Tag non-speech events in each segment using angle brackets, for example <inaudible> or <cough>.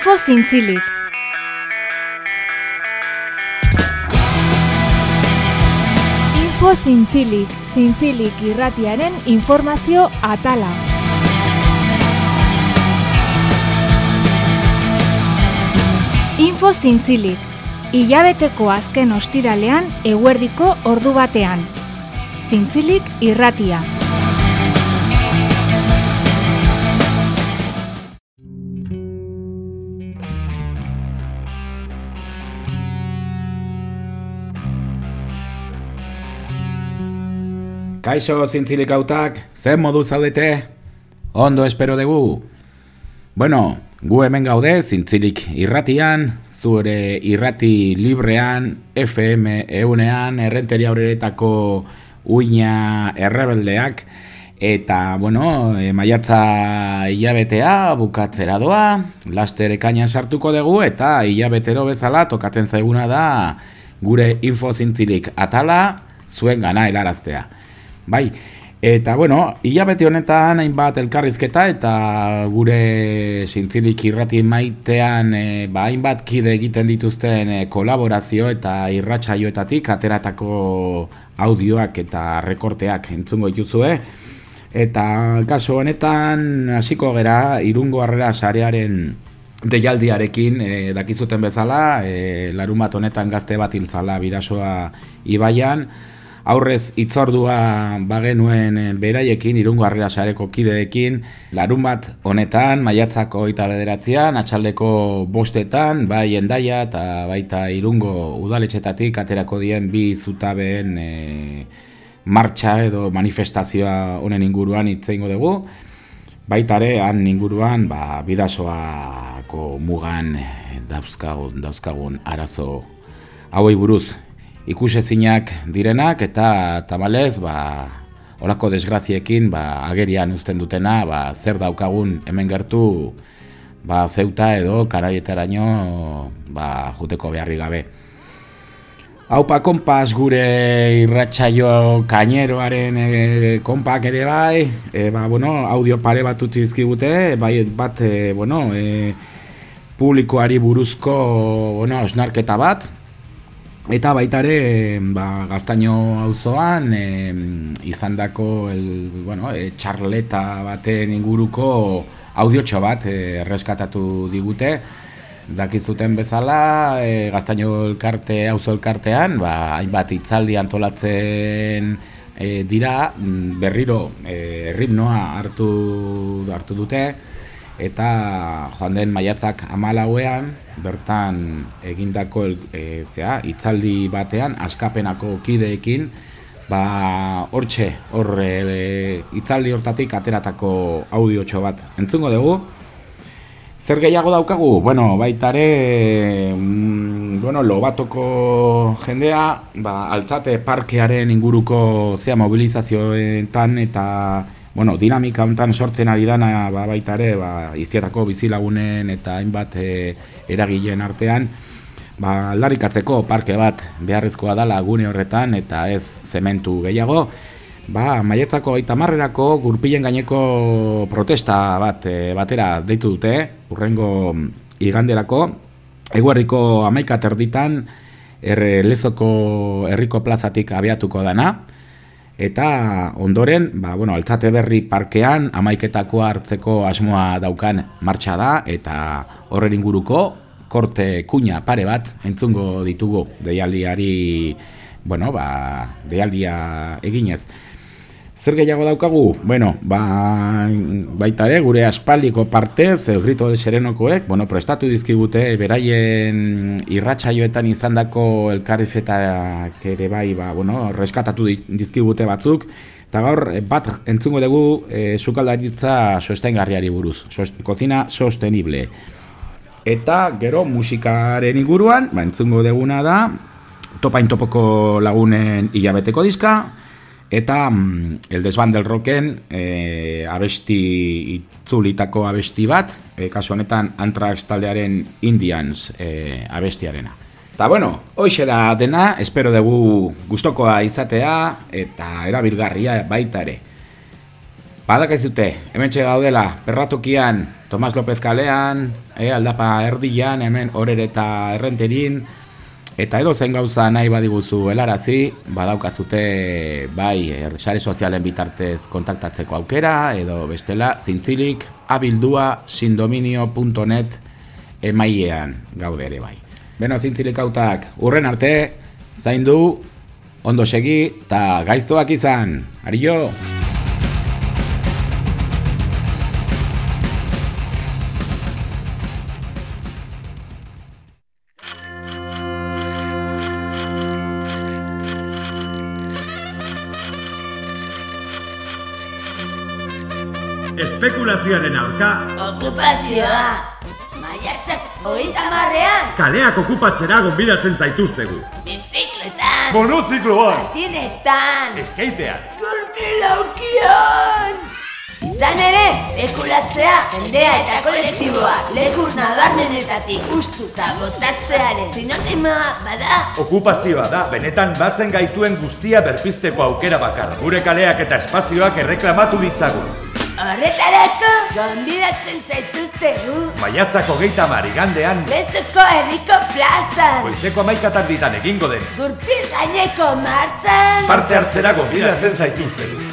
Info zintzilik. Info zintzilik, zintzilik irratiaren informazio atala. Info zintzilik, hilabeteko azken ostiralean eguerdiko ordu batean. Zintzilik irratia. Kaixo zintzilik hautak, zen modu zaudete? Ondo espero dugu. Bueno, gu hemen gaude zintzilik irratian, zure irrati librean, FM eunean, errenteria horretako uina errebeldeak, eta, bueno, e, maiatza hilabetea bukatzera doa, laster ekainan sartuko dugu, eta hilabetero bezala tokatzen zaiguna da gure info zintzilik atala, zuen gana helaraztea. Bai, eta bueno, hilabete honetan hainbat elkarrizketa eta gure zintzilik irrati maitean e, ba, hainbat kide egiten dituzten e, kolaborazio eta irratsaioetatik ateratako audioak eta rekorteak entzungo dituzue. Eta kaso honetan hasiko gera irungo harrera sarearen deialdiarekin e, dakizuten bezala, e, larun bat honetan gazte bat hilzala birasoa ibaian, aurrez itzordua bagenuen eh, beraiekin, irungo harrera sareko kideekin, larun bat honetan, maiatzako eta bederatzean, atxaldeko bostetan, bai endaia eta baita irungo udaletxetatik aterako dien bi zutabeen e, martxa edo manifestazioa honen inguruan itzeingo dugu. Baitare, han inguruan, ba, bidasoako mugan eh, dauzkagun, dauzkagun arazo hauei buruz ikusezinak direnak eta tamalez ba olako desgraziekin ba agerian uzten dutena ba zer daukagun hemen gertu ba zeuta edo karaietaraino ba juteko beharri gabe. Aupa konpas gure irratsaio kaineroaren e, konpak ere bai, e, ba, bueno, audio pare bat utzi dizkigute, bai bat e, bueno, e, publikoari buruzko bueno, osnarketa bat, Eta baitare, ba, gaztaino auzoan e, izandako el, bueno, e, txarleta baten inguruko audiotxo bat e, erreskatatu digute. Dakizuten bezala, e, gaztaino elkarte, auzo elkartean, ba, hainbat itzaldi antolatzen e, dira, berriro e, ritmoa hartu, hartu dute eta joan den maiatzak amalauean, bertan egindako e, zea, itzaldi batean, askapenako kideekin, ba, hortxe, hor e, itzaldi hortatik ateratako audiotxo bat entzungo dugu. Zer gehiago daukagu? Bueno, baitare, mm, bueno, lobatoko jendea, ba, altzate parkearen inguruko zea mobilizazioetan eta bueno, dinamika hontan sortzen ari dana ba, baita ere, ba, iztiatako bizilagunen eta hainbat e, eragileen artean, ba, larikatzeko parke bat beharrezkoa dala gune horretan eta ez zementu gehiago, ba, maietzako eta marrerako gurpilen gaineko protesta bat e, batera deitu dute, urrengo iganderako, eguerriko amaika terditan, erre lezoko herriko plazatik abiatuko dana, Eta ondoren, ba, bueno, altzate berri parkean amaiketako hartzeko asmoa daukan martxa da, eta horren inguruko korte kuña pare bat entzungo ditugu deialdiari, bueno, ba, deialdia eginez. Zer gehiago daukagu? Bueno, ba, baita ere, gure aspaldiko partez, el grito del serenokoek, bueno, prestatu dizkigute, beraien irratsaioetan izandako elkarrizetak ere bai, ba, bueno, reskatatu dizkigute batzuk, eta gaur, bat entzungo dugu e, sukaldaritza sostengarriari buruz, sost, kozina sostenible. Eta, gero, musikaren inguruan, ba, entzungo duguna da, topain topoko lagunen hilabeteko diska, Eta mm, el desban del rocken e, abesti itzulitako abesti bat, e, kasu honetan Antrax taldearen Indians e, abestiarena. Eta bueno, hoxe da dena, espero dugu gustokoa izatea eta erabilgarria baita ere. Badak ez dute, hemen gaudela, perratokian Tomas López kalean, e, aldapa erdian, hemen horere eta errenterin, eta edo zen gauza nahi badiguzu helarazi, badaukazute bai er, sare sozialen bitartez kontaktatzeko aukera, edo bestela zintzilik abildua sindominio.net emaiean gaude ere bai. Beno, zintzilik hautak, urren arte, zaindu, ondo segi, eta gaiztoak izan, Ario! Espekulazioaren aurka. Okupazioa? Maiatzak hogeita marrean Kaleak okupatzera gonbidatzen zaituztegu. Bizikletan. Monozikloan. Patinetan Eskeitean Turtilaukian Izan ere, espekulatzea jendea eta kolektiboa leku nabarmenetatik ustuta botatzearen sinonimoa bada. Okupazioa da, benetan batzen gaituen guztia berpisteko aukera bakar Gure kaleak eta espazioak erreklamatu ditzagun Horretarako, gonbidatzen zaituztegu. Maiatzak hogeita mari gandean Lezuko herriko plazan. Goizeko amaikatar ditan egingo den. Gurpil gaineko martzan Parte hartzera gonbidatzen zaituztegu.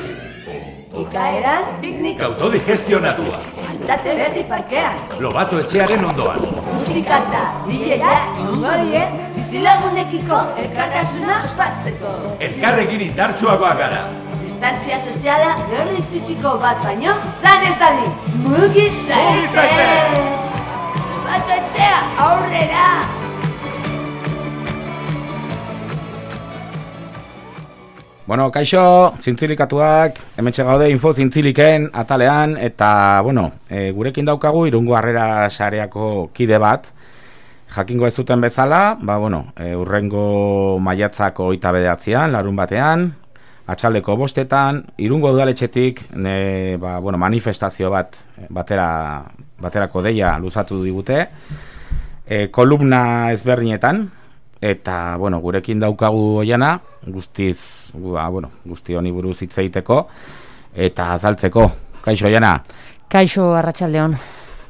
Ikaeran, piknik. Autodigestionatua. Altzate berri parkean. Lobato etxearen ondoan. Musika eta DJak egongo die bizilagunekiko elkartasuna ospatzeko. Elkarrekin indartsuagoa gara Distantzia soziala gerri fisiko bat baino izan ez dadi. Mugitza Mugitza Bat etxea aurrera! Bueno, kaixo, zintzilikatuak, hemetxe gaude info zintziliken atalean, eta, bueno, e, gurekin daukagu irungo harrera sareako kide bat, jakingo ez zuten bezala, ba, bueno, e, urrengo maiatzako oita bedeatzean, larun batean, atxaldeko bostetan, irungo udaletxetik, ne, ba, bueno, manifestazio bat, batera, baterako deia luzatu digute, e, kolumna ezberdinetan, eta, bueno, gurekin daukagu oiana, guztiz, ba, bueno, guzti honi buruz hitz egiteko eta azaltzeko. Kaixo jana. Kaixo Arratsaldeon.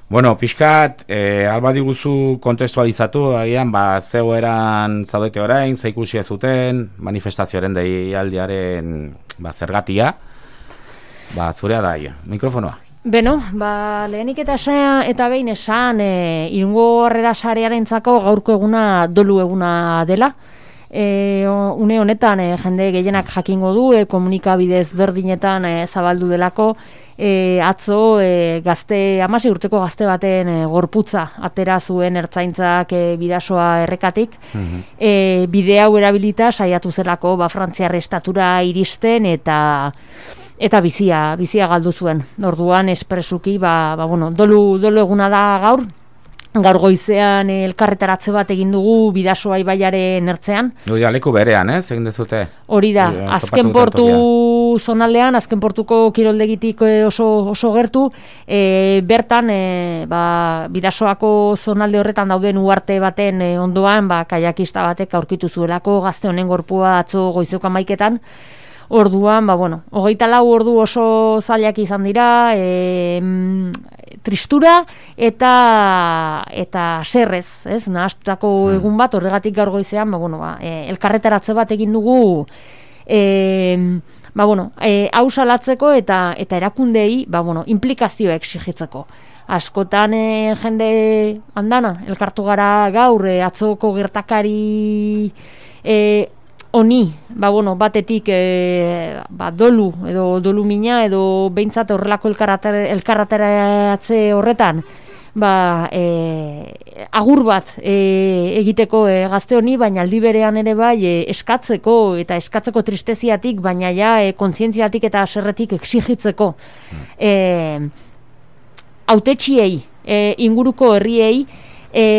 Bueno, pixkat, e, alba diguzu kontestualizatu, agian, ba, zeu eran zaudete orain, ze ikusi ez zuten, manifestazioaren deialdiaren ba, zergatia. Ba, zurea da, ia. mikrofonoa. Beno, ba, lehenik eta esea, eta behin esan, e, irungo harrera sarearentzako gaurko eguna dolu eguna dela. E, une honetan e, jende gehienak jakingo du e, komunikabidez berdinetan e, zabaldu delako e, atzo e, gazte amasi urteko gazte baten e, gorputza atera zuen ertzaintzak e, bidasoa errekatik. Mm bide hau erabilita saiatu zelako ba, frantziar estatura iristen eta eta bizia, bizia galdu zuen. Orduan espresuki ba, ba, bueno, dolu, dolu eguna da gaur, gaur goizean elkarretaratze bat egin dugu bidasoa ibaiaren ertzean. Hori da, leku berean, ez, egin dezute? Hori da, azken portu zonaldean, azken portuko kiroldegitik oso, oso gertu, e, bertan, e, ba, bidasoako zonalde horretan dauden uarte baten e, ondoan, ba, kaiakista batek aurkitu zuelako, gazte honen gorpua atzo goizeko maiketan, Orduan, ba, bueno, hogeita lau ordu oso zailak izan dira, e, tristura eta eta serrez, ez? Nahastutako hmm. egun bat horregatik gaur goizean, ba bueno, ba, e, elkarretaratze bat egin dugu e, ba bueno, e, hau salatzeko eta eta erakundei, ba bueno, implikazio exigitzeko. Askotan e, jende andana elkartu gara gaur e, atzoko gertakari e, Oni, ba, bueno, batetik e, ba, dolu, edo dolu mina, edo behintzat horrelako elkarrateratze horretan, ba, e, agur bat e, egiteko e, gazte honi, baina aldi berean ere bai e, eskatzeko eta eskatzeko tristeziatik, baina ja e, kontzientziatik eta aserretik exigitzeko. E, autetxiei, e, inguruko herriei, e,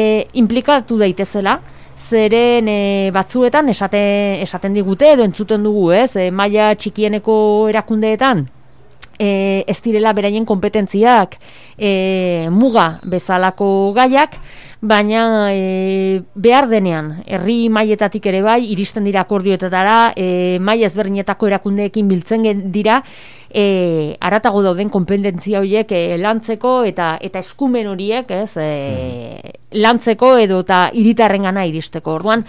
implikatu daitezela, zeren e, batzuetan esate, esaten digute edo entzuten dugu, ez? E, maila txikieneko erakundeetan e, ez direla beraien kompetentziak e, muga bezalako gaiak, baina e, behar denean, herri maietatik ere bai, iristen dira akordioetetara, e, mai ezberdinetako erakundeekin biltzen dira, e, aratago dauden kompetentzia horiek e, lantzeko eta eta eskumen horiek, ez, e, mm. lantzeko edo eta iritarren gana iristeko. Orduan,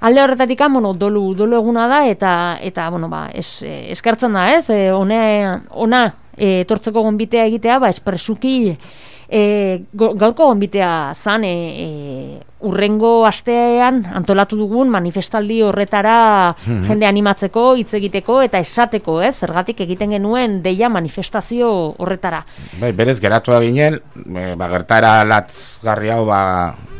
alde horretatik bueno, dolu, dolu eguna da eta eta bueno, ba, es, eskartzen da, ez? E, ona ona e, etortzeko gonbitea egitea, ba espresuki e, gaurko gonbitea zan e, e, urrengo astean antolatu dugun manifestaldi horretara mhm. jende animatzeko, hitz egiteko eta esateko, ez? Zergatik egiten genuen deia manifestazio horretara. Bai, berez geratu da ginen, e, ba, gertara latzgarri hau ba,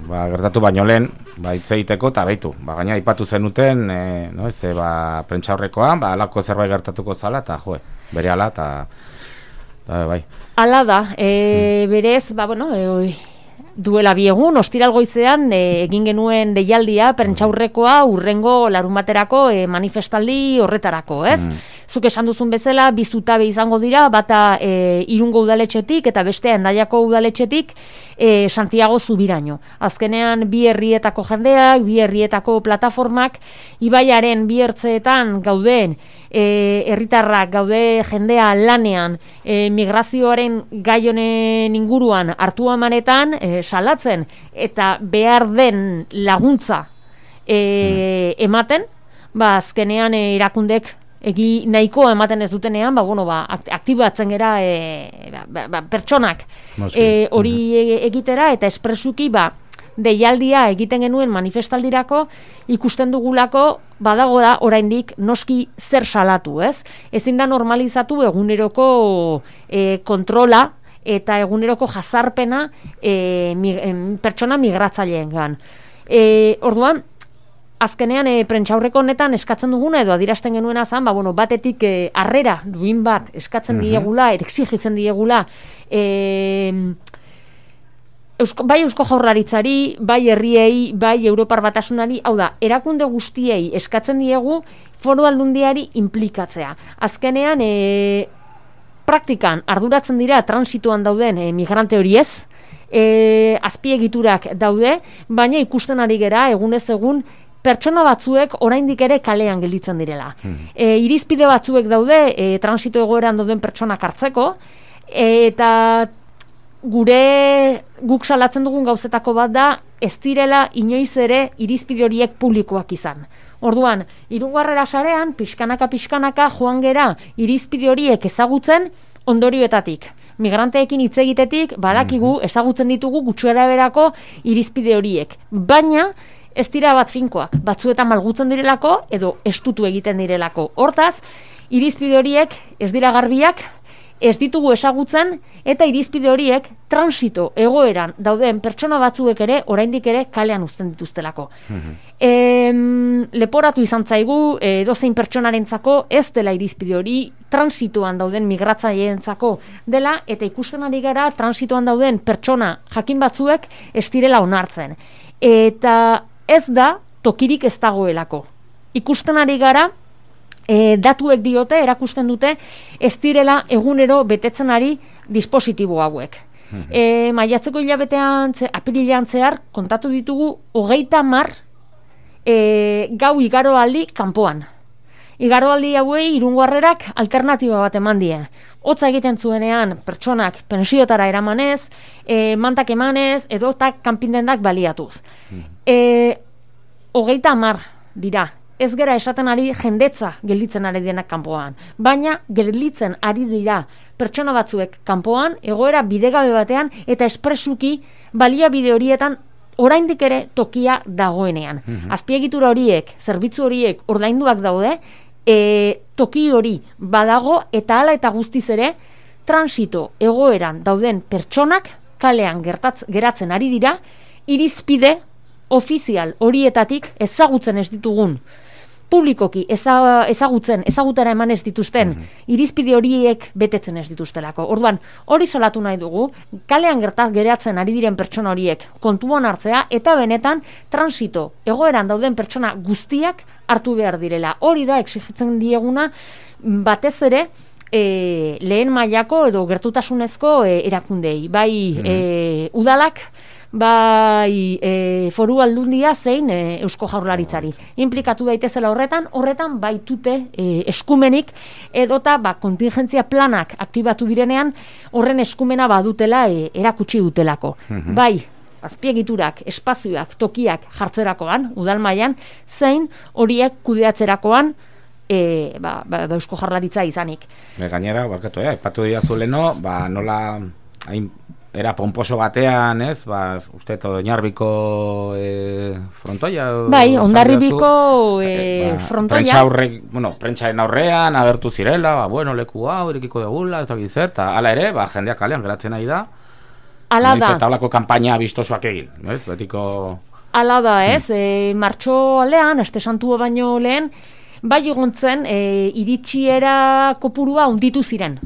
ba, gertatu baino lehen, ba, hitz egiteko eta baitu. Ba, gaina ipatu zenuten, e, no, ez, e, ba, prentxaurrekoan, ba, alako zerbait gertatuko zala, eta jo, bere ala, eta, bai. Ala da, e, berez, ba, bueno, e, duela biegun, ostiral goizean e, egin genuen deialdia, perntxaurrekoa, urrengo larun baterako e, manifestaldi horretarako, ez? Mm. Zuk esan duzun bezala, bizutabe izango dira, bata e, irungo udaletxetik eta bestea endaiako udaletxetik e, Santiago Zubiraino. Azkenean, bi herrietako jendeak, bi herrietako plataformak, ibaiaren bi hertzeetan gauden, e, herritarrak gaude jendea lanean e, migrazioaren gai honen inguruan hartu amanetan e, salatzen eta behar den laguntza e, ematen ba azkenean e, irakundek egi nahiko ematen ez dutenean ba bueno ba aktibatzen gera e, ba, ba, ba pertsonak e, hori e, egitera eta espresuki ba deialdia egiten genuen manifestaldirako ikusten dugulako badago da oraindik noski zer salatu, ez? Ezin da normalizatu eguneroko e, kontrola eta eguneroko jazarpena e, pertsona migratzaileengan. E, orduan, azkenean e, prentxaurreko honetan eskatzen duguna edo adirasten genuena zan, ba, bueno, batetik e, arrera duin bat eskatzen diegula, exigitzen diegula, e, Eusko, bai Eusko Jaurlaritzari, bai herriei, bai Europar Batasunari, hau da, erakunde guztiei eskatzen diegu foru aldundiari implikatzea. Azkenean, e, praktikan arduratzen dira transituan dauden e, migrante hori ez, e, azpiegiturak daude, baina ikusten ari gera egunez egun pertsona batzuek oraindik ere kalean gelditzen direla. Hmm. E, irizpide batzuek daude e, transito egoeran dauden pertsonak hartzeko, eta gure guk salatzen dugun gauzetako bat da ez direla inoiz ere irizpide horiek publikoak izan. Orduan, irungarrera sarean, pixkanaka pixkanaka joan gera irizpide horiek ezagutzen ondorioetatik. Migranteekin hitz egitetik badakigu mhm. ezagutzen ditugu gutxuera berako irizpide horiek. Baina ez dira bat finkoak, batzuetan malgutzen direlako edo estutu egiten direlako. Hortaz, irizpide horiek ez dira garbiak, ez ditugu ezagutzen eta irizpide horiek transito egoeran dauden pertsona batzuek ere oraindik ere kalean uzten dituztelako. Mm leporatu izan zaigu e, edozein pertsonarentzako ez dela irizpide hori transitoan dauden migratzaileentzako dela eta ikusten ari gara transitoan dauden pertsona jakin batzuek ez direla onartzen. Eta ez da tokirik ez dagoelako. Ikusten ari gara e, datuek diote, erakusten dute, ez direla egunero betetzen ari dispositibo hauek. E, maiatzeko hilabetean, apirilean zehar, kontatu ditugu, hogeita mar e, gau igaroaldi kanpoan. Igaroaldi hauei irunguarrerak alternatiba bat eman dien. Hotza egiten zuenean pertsonak pensiotara eramanez, e, mantak emanez, edo tak kanpindendak baliatuz. E, hogeita mar dira ez gera esaten ari jendetza gelditzen ari denak kanpoan. Baina gelditzen ari dira pertsona batzuek kanpoan, egoera bidegabe batean eta espresuki balia bide horietan oraindik ere tokia dagoenean. Mm Azpiegitura horiek, zerbitzu horiek ordainduak daude, e, toki hori badago eta hala eta guztiz ere transito egoeran dauden pertsonak kalean gertatz, geratzen ari dira, irizpide ofizial horietatik ezagutzen ez ditugun publikoki ezagutzen, ezagutara eman ez dituzten, mm irizpide horiek betetzen ez dituztelako. Orduan, hori salatu nahi dugu, kalean gertaz geratzen ari diren pertsona horiek kontuan hartzea, eta benetan transito, egoeran dauden pertsona guztiak hartu behar direla. Hori da, exigitzen dieguna, batez ere, e, lehen mailako edo gertutasunezko e, erakundei. Bai e, udalak, bai e, foru aldundia zein e, eusko jaurlaritzari. Implikatu daitezela horretan, horretan baitute e, eskumenik edota ba, kontingentzia planak aktibatu direnean horren eskumena badutela e, erakutsi dutelako. Bai, azpiegiturak, espazioak, tokiak jartzerakoan, udal mailan zein horiek kudeatzerakoan e, ba, ba, ba, eusko jarlaritza izanik. E, gainera, barkatu, eh, ipatu dira zuleno, ba, nola hain era pomposo batean, ez? Ba, uste oinarbiko e, frontoia. Bai, ondarribiko e, ba, frontoia. Aurre, bueno, prentsaren aurrean, abertu zirela, ba, bueno, leku hau, irikiko degula, ez da zer, eta ala ere, ba, jendeak kalean geratzen nahi da. Ala da. Eta holako kampaina bistosoak egin, ez? Betiko... Ala da, ez? Hmm. E, martxo aldean, este santua baino lehen, bai egontzen, e, iritsiera kopurua unditu ziren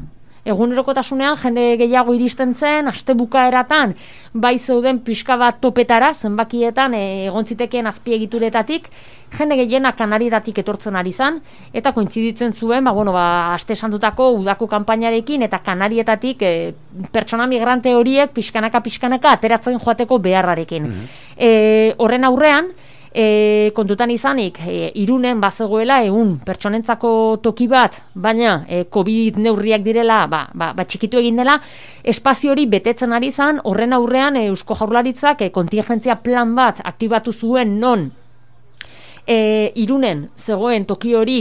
egunerokotasunean jende gehiago iristen zen, aste bukaeratan, bai zeuden pixka bat topetara, zenbakietan e, egon zitekeen azpiegituretatik, jende gehiena kanarietatik etortzen ari zen, eta kointziditzen zuen, ba, bueno, ba, aste santutako udako kanpainarekin, eta kanarietatik e, pertsona migrante horiek pixkanaka-pixkanaka ateratzen joateko beharrarekin. Mm horren aurrean, e, kontutan izanik e, irunen bazegoela egun pertsonentzako toki bat, baina e, COVID neurriak direla, ba, ba, ba txikitu egin dela, espazio hori betetzen ari zan, horren aurrean e, Eusko Jaurlaritzak e, kontingentzia plan bat aktibatu zuen non. E, irunen zegoen toki hori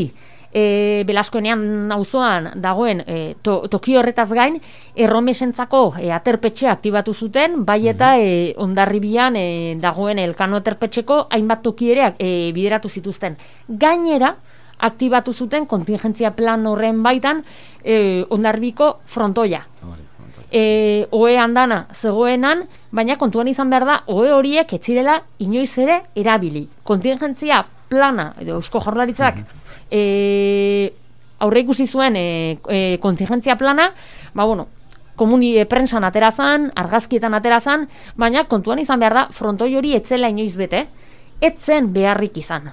e, Belaskoenean auzoan dagoen e, to, toki horretaz gain erromesentzako e, aterpetxe aktibatu zuten bai eta mhm. e, ondarribian e, dagoen elkano aterpetxeko hainbat toki ere e, bideratu zituzten gainera aktibatu zuten kontingentzia plan horren baitan e, ondarbiko frontoia e, oe handana zegoenan, baina kontuan izan behar da, oe horiek etzirela inoiz ere erabili. Kontingentzia plana, edo eusko jorlaritzak, mm e, aurre ikusi zuen e, e, kontingentzia plana, ba bueno, komuni e, prensan aterazan, argazkietan aterazan, baina kontuan izan behar da, frontoi hori etzela inoiz bete, etzen beharrik izan.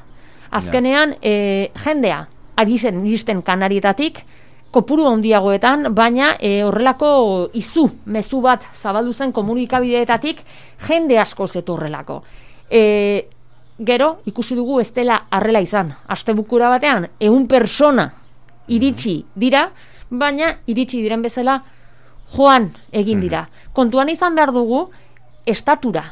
Azkenean, e, jendea, ari zen iristen kanarietatik, kopuru handiagoetan, baina e, horrelako izu, mezu bat zabaldu zen komunikabideetatik, jende asko zetu horrelako. E, gero ikusi dugu ez dela arrela izan. Astebukura batean ehun persona iritsi dira, baina iritsi diren bezala joan egin dira. Kontuan izan behar dugu estatura.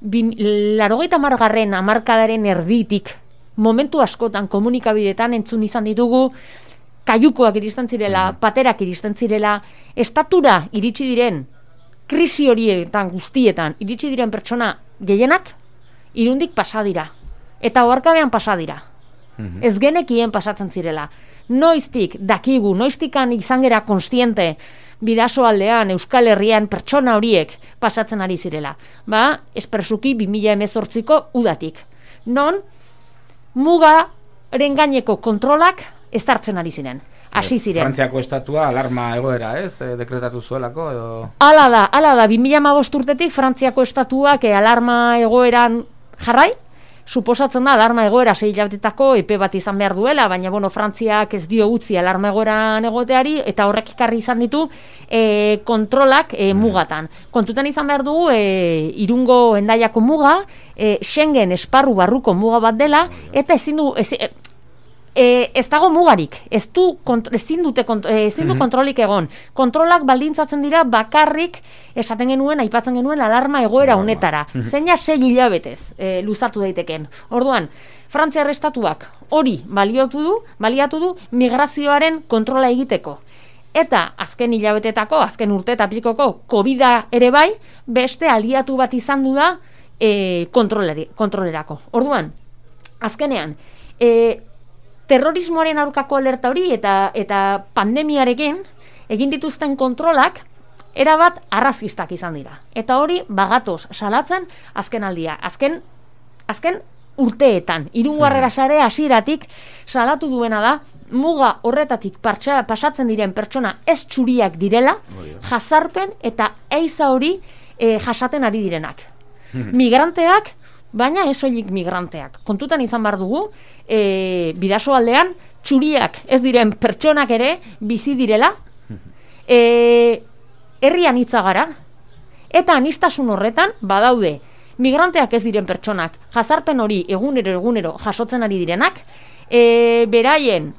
Larogeita margarren amarkadaren erditik momentu askotan komunikabidetan entzun izan ditugu kaiukoak iristen zirela, paterak iristen zirela, estatura iritsi diren krisi horietan guztietan iritsi diren pertsona gehienak irundik pasa dira. Eta oarkabean pasa dira. Mhm. Ez genekien pasatzen zirela. Noiztik dakigu, noiztikan izan gera konstiente bidaso aldean, Euskal Herrian pertsona horiek pasatzen ari zirela. Ba, espresuki 2000 emezortziko udatik. Non, muga gaineko kontrolak ezartzen ari ziren. Hasi ziren. Frantziako estatua alarma egoera, ez? E, dekretatu zuelako edo Hala da, hala da. 2015 urtetik Frantziako estatuak e, alarma egoeran jarrai, suposatzen da alarma egoera sei hilabetetako epe bat izan behar duela, baina bueno, Frantziak ez dio utzi alarma egoeran egoteari eta horrek ikarri izan ditu e, kontrolak e, mugatan. Kontutan izan behar dugu e, irungo endaiako muga, e, Schengen esparru barruko muga bat dela, eta ezin du, ez, e, ez dago mugarik, ez du ezin dute e, ezin du mhm. kontrolik egon. Kontrolak baldintzatzen dira bakarrik esaten genuen aipatzen genuen alarma egoera honetara. Zeina sei hilabetez e, luzatu daiteken. Orduan, Frantziar estatuak hori baliatu du, baliatu du migrazioaren kontrola egiteko. Eta azken hilabetetako, azken urte eta pikoko covid ere bai, beste aliatu bat izan du da e, kontrolerako. Orduan, azkenean, e, terrorismoaren aurkako alerta hori eta eta pandemiarekin egin dituzten kontrolak erabat arrazistak izan dira. Eta hori bagatoz salatzen azken aldia. Azken, azken urteetan, irungarrera hmm. sare hasieratik salatu duena da, muga horretatik partxa, pasatzen diren pertsona ez txuriak direla, jazarpen eta eiza hori e, jasaten ari direnak. Hmm. Migranteak, baina ez migranteak. Kontutan izan bar dugu, e, bidaso aldean txuriak ez diren pertsonak ere bizi direla, e, herrian hitza gara, eta anistasun horretan badaude migranteak ez diren pertsonak, jazarpen hori egunero egunero jasotzen ari direnak, e, beraien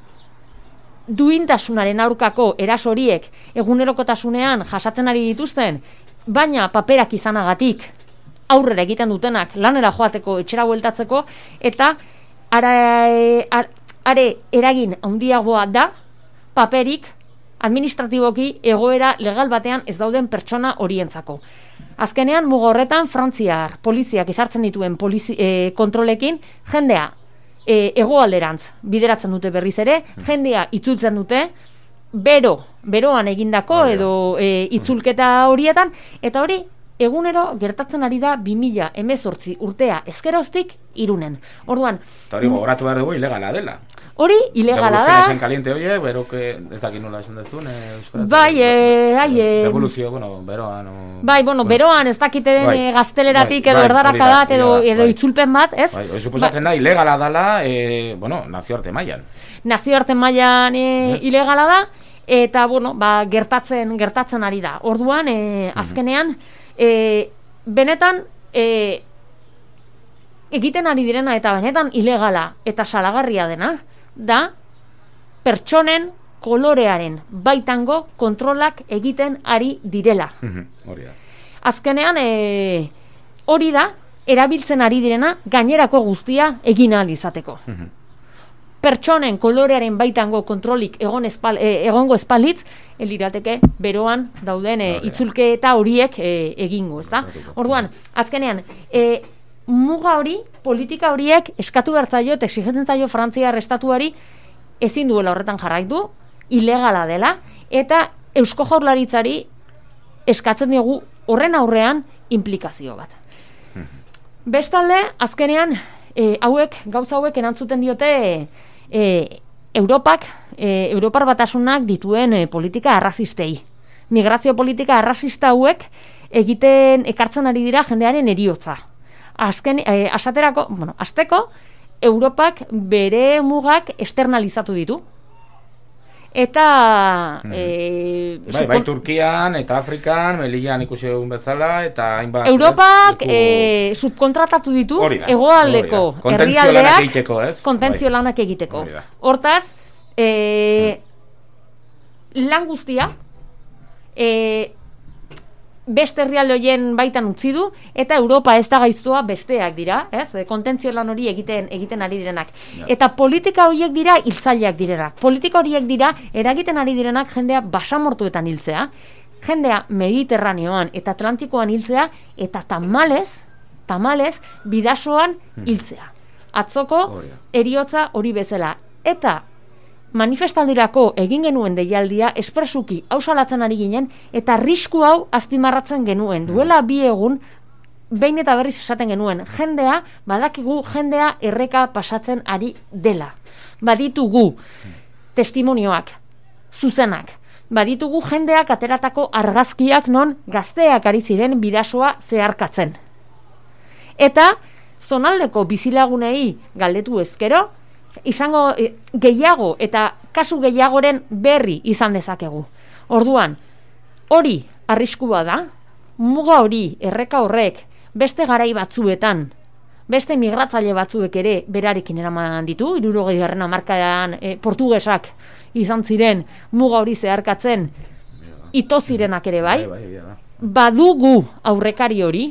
duintasunaren aurkako eraso horiek egunerokotasunean jasatzen ari dituzten, baina paperak izanagatik aurrera egiten dutenak lanera joateko etxera bueltatzeko eta are, are eragin handiagoa da paperik administratiboki egoera legal batean ez dauden pertsona horientzako. Azkenean mugo horretan Frantziar poliziak esartzen dituen polizi, e, kontrolekin jendea e, egoalderantz bideratzen dute berriz ere, jendea itzultzen dute bero, beroan egindako edo e, itzulketa horietan eta hori egunero gertatzen ari da 2000 emezortzi urtea ezkeroztik irunen. Orduan... Eta hori gogoratu behar dugu ilegala dela. Hori ilegala da. Devoluzio kaliente hori, bero que ez dakit nola esan dezun. Bai, eh, ai, eh, Devoluzio, bueno, beroan. O... Bai, bueno, beroan ez dakite den bai, gazteleratik bai, edo bai, erdaraka bat edo, edo bai. itzulpen bat, ez? Bai, hori suposatzen ba, da ilegala dela, eh, bueno, nazioarte mailan. Nazioarte mailan eh, ilegala da, eta, bueno, ba, gertatzen, gertatzen ari da. Orduan, eh, azkenean, e, benetan e, egiten ari direna eta benetan ilegala eta salagarria dena da pertsonen kolorearen baitango kontrolak egiten ari direla. hori da. Azkenean e, hori da erabiltzen ari direna gainerako guztia egin ahal izateko pertsonen kolorearen baitango kontrolik egon espal, e, egongo espalitz, elirateke beroan dauden e, itzulke eta horiek e, egingo, ezta? Orduan, azkenean, e, muga hori, politika horiek eskatu bertzaio eta exigetzen zaio Frantzia estatuari ezin duela horretan jarraitu, ilegala dela, eta Eusko Jaurlaritzari eskatzen diogu horren aurrean implikazio bat. Bestalde, azkenean, e, hauek, gauza hauek erantzuten diote e, Europak, e, Europar batasunak dituen e, politika arrazistei. Migrazio politika arrazista hauek egiten ekartzen ari dira jendearen eriotza. Azken, e, asaterako, bueno, azteko, Europak bere mugak externalizatu ditu eta mm. e, bai, bai Turkian eta Afrikan Melian ikusi egun bezala eta hainbat Europak ez, e, subkontratatu ditu egoaldeko herrialdeak kontentzio bai. lanak egiteko. Hortaz e, lan guztia e, beste herrialde hoien baitan utzi du eta Europa ez da gaiztua besteak dira, ez? E, kontentzio lan hori egiten egiten ari direnak. Eta politika horiek dira hiltzaileak direnak. Politika horiek dira eragiten ari direnak jendea basamortuetan hiltzea, jendea Mediterraneoan eta Atlantikoan hiltzea eta tamales, tamales bidasoan hmm. hiltzea. Atzoko eriotza hori bezala. Eta manifestaldirako egin genuen deialdia espresuki hau salatzen ari ginen eta risku hau azpimarratzen genuen. Mm. Duela bi egun behin eta berriz esaten genuen jendea, badakigu jendea erreka pasatzen ari dela. Baditugu testimonioak, zuzenak, baditugu jendeak ateratako argazkiak non gazteak ari ziren bidasoa zeharkatzen. Eta zonaldeko bizilagunei galdetu ezkero, izango e, gehiago eta kasu gehiagoren berri izan dezakegu. Orduan, hori arriskua da, muga hori erreka horrek beste garai batzuetan, beste migratzaile batzuek ere berarekin eraman ditu, irurogei garren amarkadan e, portugesak izan ziren muga hori zeharkatzen ito zirenak ere bai, bai, bai, bai. Badugu aurrekari hori,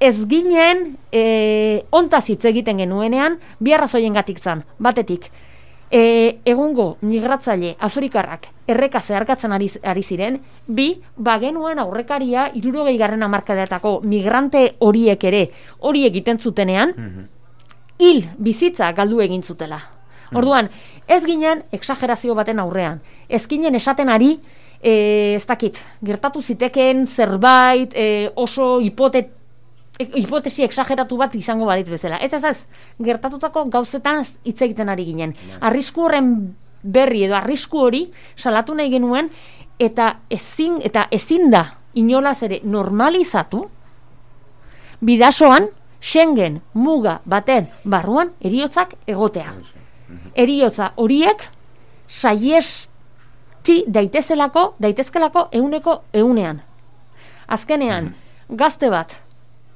ez ginen e, ontaz hitz egiten genuenean biarrazoien gatik zan, batetik e, egungo migratzaile azorikarrak erreka zeharkatzen ari, ari ziren bi, bagenuen aurrekaria irurogei garren amarkadeatako migrante horiek ere hori egiten zutenean mhm. hil bizitza galdu egin zutela mhm. Orduan, ez ginen exagerazio baten aurrean. Ez ginen esaten ari, e, ez dakit, gertatu zitekeen zerbait e, oso hipotet, hipotesi exageratu bat izango balitz bezala. Ez ez ez, gertatutako gauzetan hitz egiten ari ginen. Bai. Arrisku horren berri edo arrisku hori salatu nahi genuen eta ezin eta ezin da inolaz ere normalizatu bidasoan Schengen muga baten barruan eriotzak egotea. eriotza horiek saiesti daitezelako, daitezkelako euneko eunean. Azkenean, gazte bat,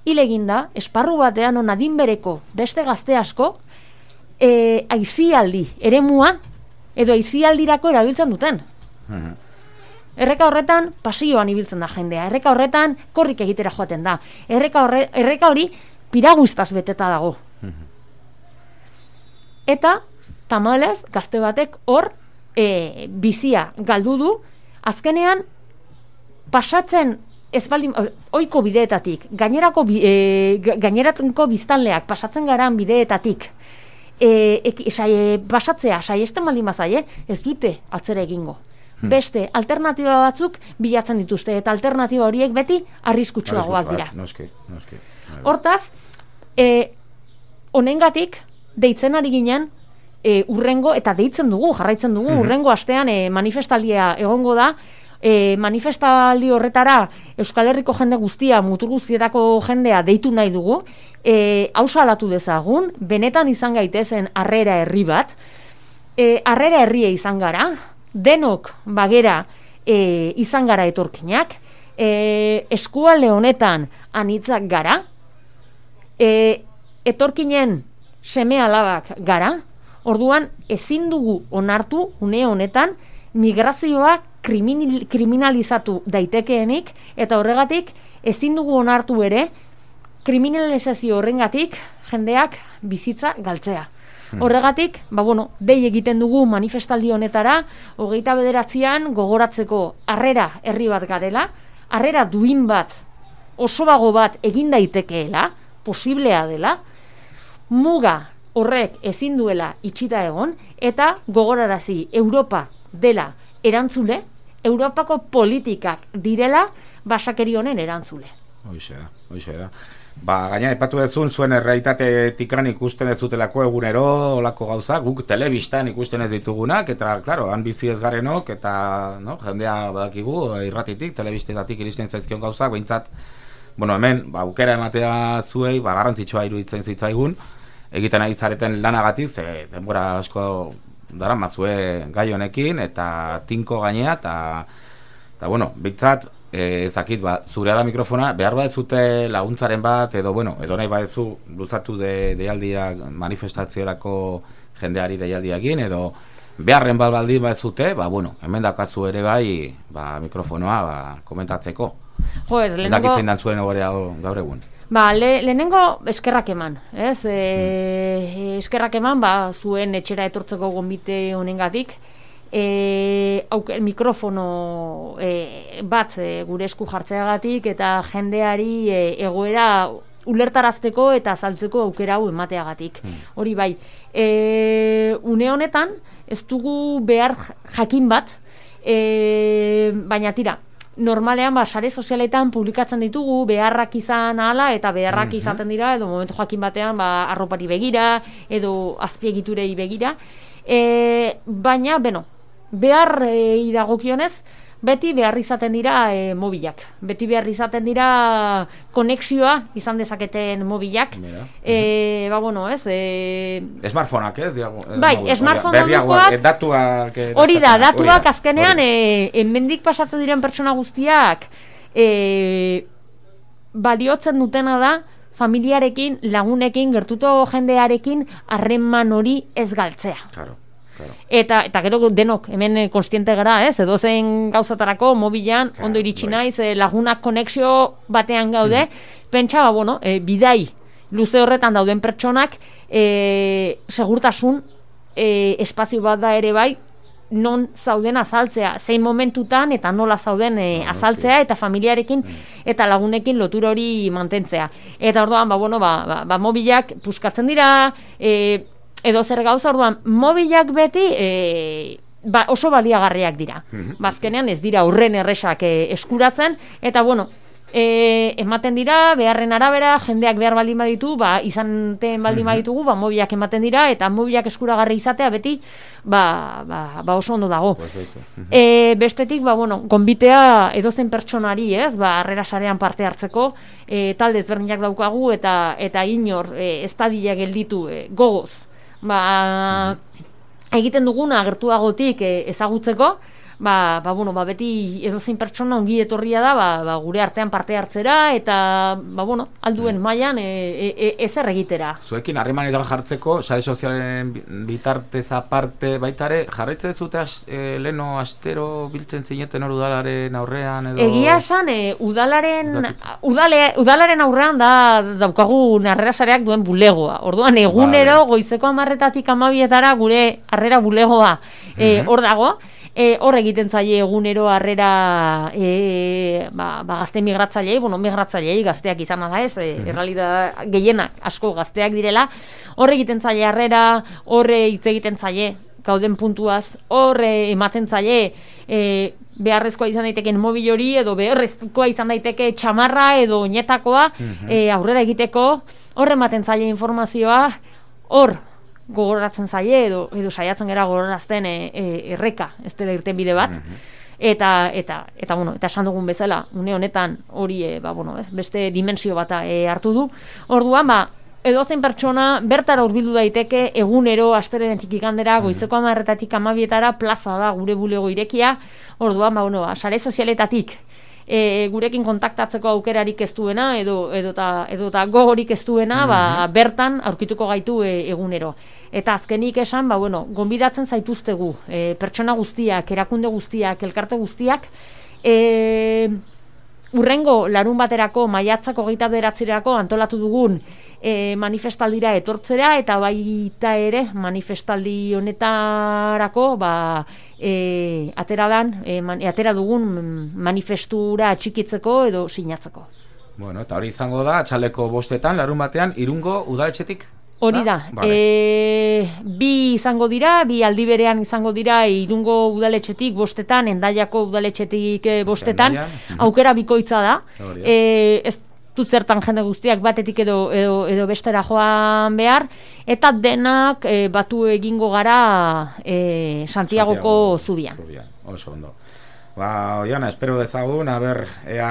hil eginda, esparru batean on adin bereko beste gazte asko, e, aizialdi, eremua, edo aizialdirako erabiltzen duten. Mhm. Erreka horretan pasioan ibiltzen da jendea. Erreka horretan korrik egitera joaten da. Erreka, horre, erreka hori piraguztaz beteta dago. Eta tamalez gazte batek hor e, bizia galdu du azkenean pasatzen ez baldin, oiko bideetatik, gainerako bi, e, ga- gaineratuko biztanleak pasatzen garan bideetatik, e, eki, sai, e, pasatzea, saiesten baldin bazaie, ez dute atzera egingo. Beste alternatiba batzuk bilatzen dituzte eta alternatiba horiek beti arriskutsuagoak dira. Noski, noski. Hortaz, e, honengatik deitzen ari ginen e, urrengo eta deitzen dugu, jarraitzen dugu, urrengo astean e, manifestaldia egongo da, e, manifestaldi horretara Euskal Herriko jende guztia, mutur guztietako jendea deitu nahi dugu, e, hau salatu dezagun, benetan izan gaitezen harrera herri bat, e, harrera herria izan gara, denok bagera e, izan gara etorkinak, e, eskualde honetan anitzak gara, e, etorkinen seme alabak gara, orduan ezin dugu onartu une honetan migrazioa kriminil, kriminalizatu daitekeenik eta horregatik ezin dugu onartu ere kriminalizazio horrengatik jendeak bizitza galtzea. Horregatik, ba bueno, dei egiten dugu manifestaldi honetara, hogeita bederatzean gogoratzeko harrera herri bat garela, harrera duin bat, oso bago bat egin daitekeela, posiblea dela, muga horrek ezin duela itxita egon, eta gogorarazi Europa dela erantzule, Europako politikak direla basakeri honen erantzule. Hoxe da, hoxe da. Ba, gaina epatu dezun zuen errealitatetik ikusten ez zutelako egunero olako gauza, guk telebistan ikusten ez ditugunak, eta, klaro, han bizi ez garenok, eta, no, jendea badakigu, irratitik, telebistetatik iristen zaizkion gauzak, behintzat, bueno, hemen, ba, aukera ematea zuei, ba, garrantzitsua iruditzen zitzaigun, egiten ari zareten lanagatik, ze denbora asko daramazue gai honekin, eta tinko gainea, eta, eta bueno, bintzat, e, ezakit, ba, zurea da mikrofona, behar ba ez zute laguntzaren bat, edo, bueno, edo nahi ba ez zu luzatu de, deialdia manifestaziorako jendeari deialdia egin, edo beharren bat baldin ba ez zute, ba, bueno, hemen dakazu ere bai, ba, mikrofonoa, ba, komentatzeko. Jo, ez, lehenengo, zein dan zuen gaur egun. Ba, le, lehenengo eskerrak eman, ez? E, eskerrak eman, ba, zuen etxera etortzeko gonbite honengatik, e, auke, mikrofono e, bat e, gure esku jartzeagatik eta jendeari e, egoera ulertarazteko eta saltzeko aukera hau emateagatik. Hori bai, e, une honetan ez dugu behar jakin bat, e, baina tira, normalean ba, sare sozialetan publikatzen ditugu beharrak izan ahala eta beharrak izaten dira edo momentu jakin batean ba, arropari begira edo azpiegiturei begira. E, baina, beno, behar e, dagokionez beti behar izaten dira e, mobilak beti behar izaten dira konexioa izan dezaketen mobilak Mira. e, ba bueno, ez e, Smartphoneak, ez? Diago, eh, Bai, hori- smartphone modukoak- datuak... Hori da, datuak azkenean e, hemendik pasatzen diren pertsona guztiak e, baliotzen dutena da familiarekin, lagunekin, gertuto jendearekin harreman hori ez galtzea. Claro, claro. Eta, eta gero denok, hemen eh, konstiente gara, ez, edo zen gauzatarako, mobilan, Claro, ondo iritsi bai. naiz, eh, lagunak konexio batean gaude, pentsa, ba, bueno, eh, bidai luze horretan dauden pertsonak, eh, segurtasun eh, espazio bat da ere bai, non zauden azaltzea, zein momentutan eta nola zauden Noski. azaltzea eta familiarekin eta lagunekin lotura hori mantentzea. Eta orduan, ba, bueno, ba, ba, ba mobilak puskatzen dira, e, edo zer gauza orduan, mobilak beti e, ba, oso baliagarriak dira. Bazkenean ez dira horren erresak e, eskuratzen, eta bueno, e, ematen dira, beharren arabera, jendeak behar baldin baditu, ba, izanten baldin baditugu, ba, mobilak ematen dira, eta mobilak eskuragarri izatea beti, ba, ba, ba oso ondo dago. Beizu. E, bestetik, ba, bueno, gonbitea edozen pertsonari, ez, ba, harrera sarean parte hartzeko, e, talde ezberdinak daukagu, eta eta inor, e, ez dadila gelditu, e, gogoz. Ba, egiten duguna agertuagotik e, ezagutzeko, ba, ba, bueno, ba, beti edozein pertsona ongi etorria da, ba, ba, gure artean parte hartzera, eta, ba, bueno, alduen mm. mailan e, e, e, ezer egitera. Zuekin, harremanetan jartzeko, sare sozialen bitartez aparte baitare, jarraitzen zute as, e, leno astero biltzen zineten hor udalaren aurrean edo... Egia esan, e, udalaren, udale, udalaren aurrean da daukagu narrera sareak duen bulegoa. Orduan, egunero, goizeko amarretatik amabietara gure harrera bulegoa e, hor dago, e, hor egiten zaie egunero harrera e, ba, ba gazte migratzailei, bueno, migratzailei gazteak izan da ez, e, mm gehienak asko gazteak direla, hor egiten zaie harrera, horre hitz egiten zaie gauden puntuaz, horre ematen zaie e, beharrezkoa izan daiteken mobil hori edo beharrezkoa izan daiteke txamarra edo oinetakoa e, aurrera egiteko, horre ematen zaie informazioa, hor gogoratzen zaie edo edo saiatzen gera gogorazten e, e, erreka ez dela irten bide bat mhm. eta eta eta bueno eta esan dugun bezala une honetan hori e, ba, bueno, ez, beste dimensio bata e, hartu du orduan ba edozein pertsona bertara hurbildu daiteke egunero asterenetik ikandera mhm. goizeko 10 amabietara plaza da gure bulego irekia orduan ba bueno ba, sare sozialetatik e, gurekin kontaktatzeko aukerarik ez duena edo edota edota gogorik ez duena ba, mhm. bertan aurkituko gaitu e, egunero eta azkenik esan ba bueno gonbidatzen zaituztegu e, pertsona guztiak erakunde guztiak elkarte guztiak e, Urrengo larun baterako maiatzako geita beratzerako antolatu dugun e, manifestaldira etortzera eta baita ere manifestaldi honetarako ba, e, atera, dan, e, atera dugun manifestura atxikitzeko edo sinatzeko. Bueno, eta hori izango da, txaleko bostetan, larun batean, irungo udaletxetik Hori da, e, bi izango dira, bi aldi berean izango dira irungo udaletxetik bostetan, endaiako udaletxetik e, bostetan, aukera bikoitza da. E, ez du zertan jende guztiak batetik edo, edo, edo bestera joan behar, eta denak e, batu egingo gara e, Santiagoko Santiago, zubian. zubian. Oso ondo. Ba, oiana, espero dezagun, aber, ea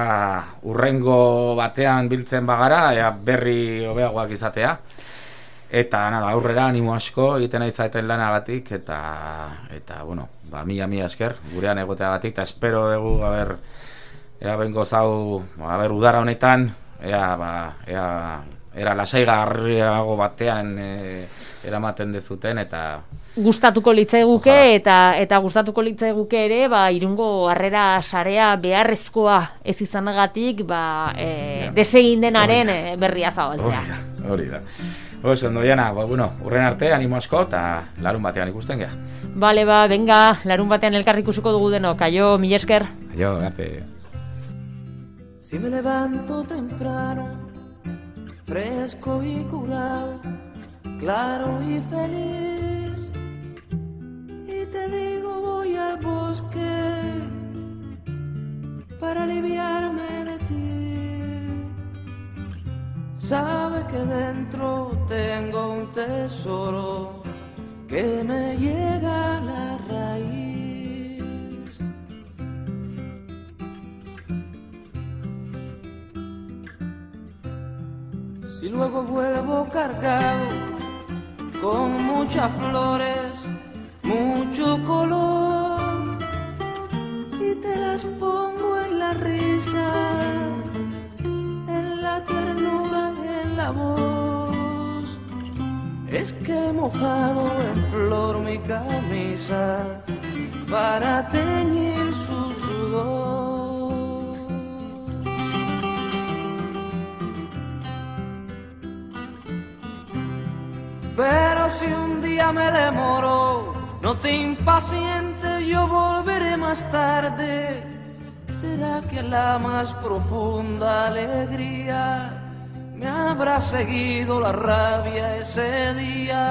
urrengo batean biltzen bagara, ea berri hobeagoak izatea. Eta nada, aurrera animo asko egiten nahi zaeten lanagatik eta eta bueno, ba mila mila esker gurean egoteagatik eta espero dugu a ber ea bengo zau, a ber udara honetan, ea ba ea era lasaigarriago batean e, eramaten dezuten eta gustatuko litzaiguke eta eta gustatuko litzaiguke ere ba irungo harrera sarea beharrezkoa ez izanagatik ba e, desegin denaren e, berria zabaltzea. Hori da Pues ondo ba, bueno, urren arte, animo asko, eta larun batean ikusten gea. Bale, ba, venga, larun batean elkarrik usuko dugu deno, kaio, mi esker. Kaio, gate. Si me levanto temprano, fresco y curado, claro y feliz, y te digo voy al bosque para aliviarme de ti sabe que dentro tengo un tesoro que me llega a la raíz. Si luego vuelvo cargado con muchas flores, mucho color, y te las pongo en la risa, la ternura la voz. Es que he mojado en flor mi camisa para teñir su sudor. Pero si un día me demoro, no te impacientes, yo volveré más tarde. ¿Será que la más profunda alegría me habrá seguido la rabia ese día,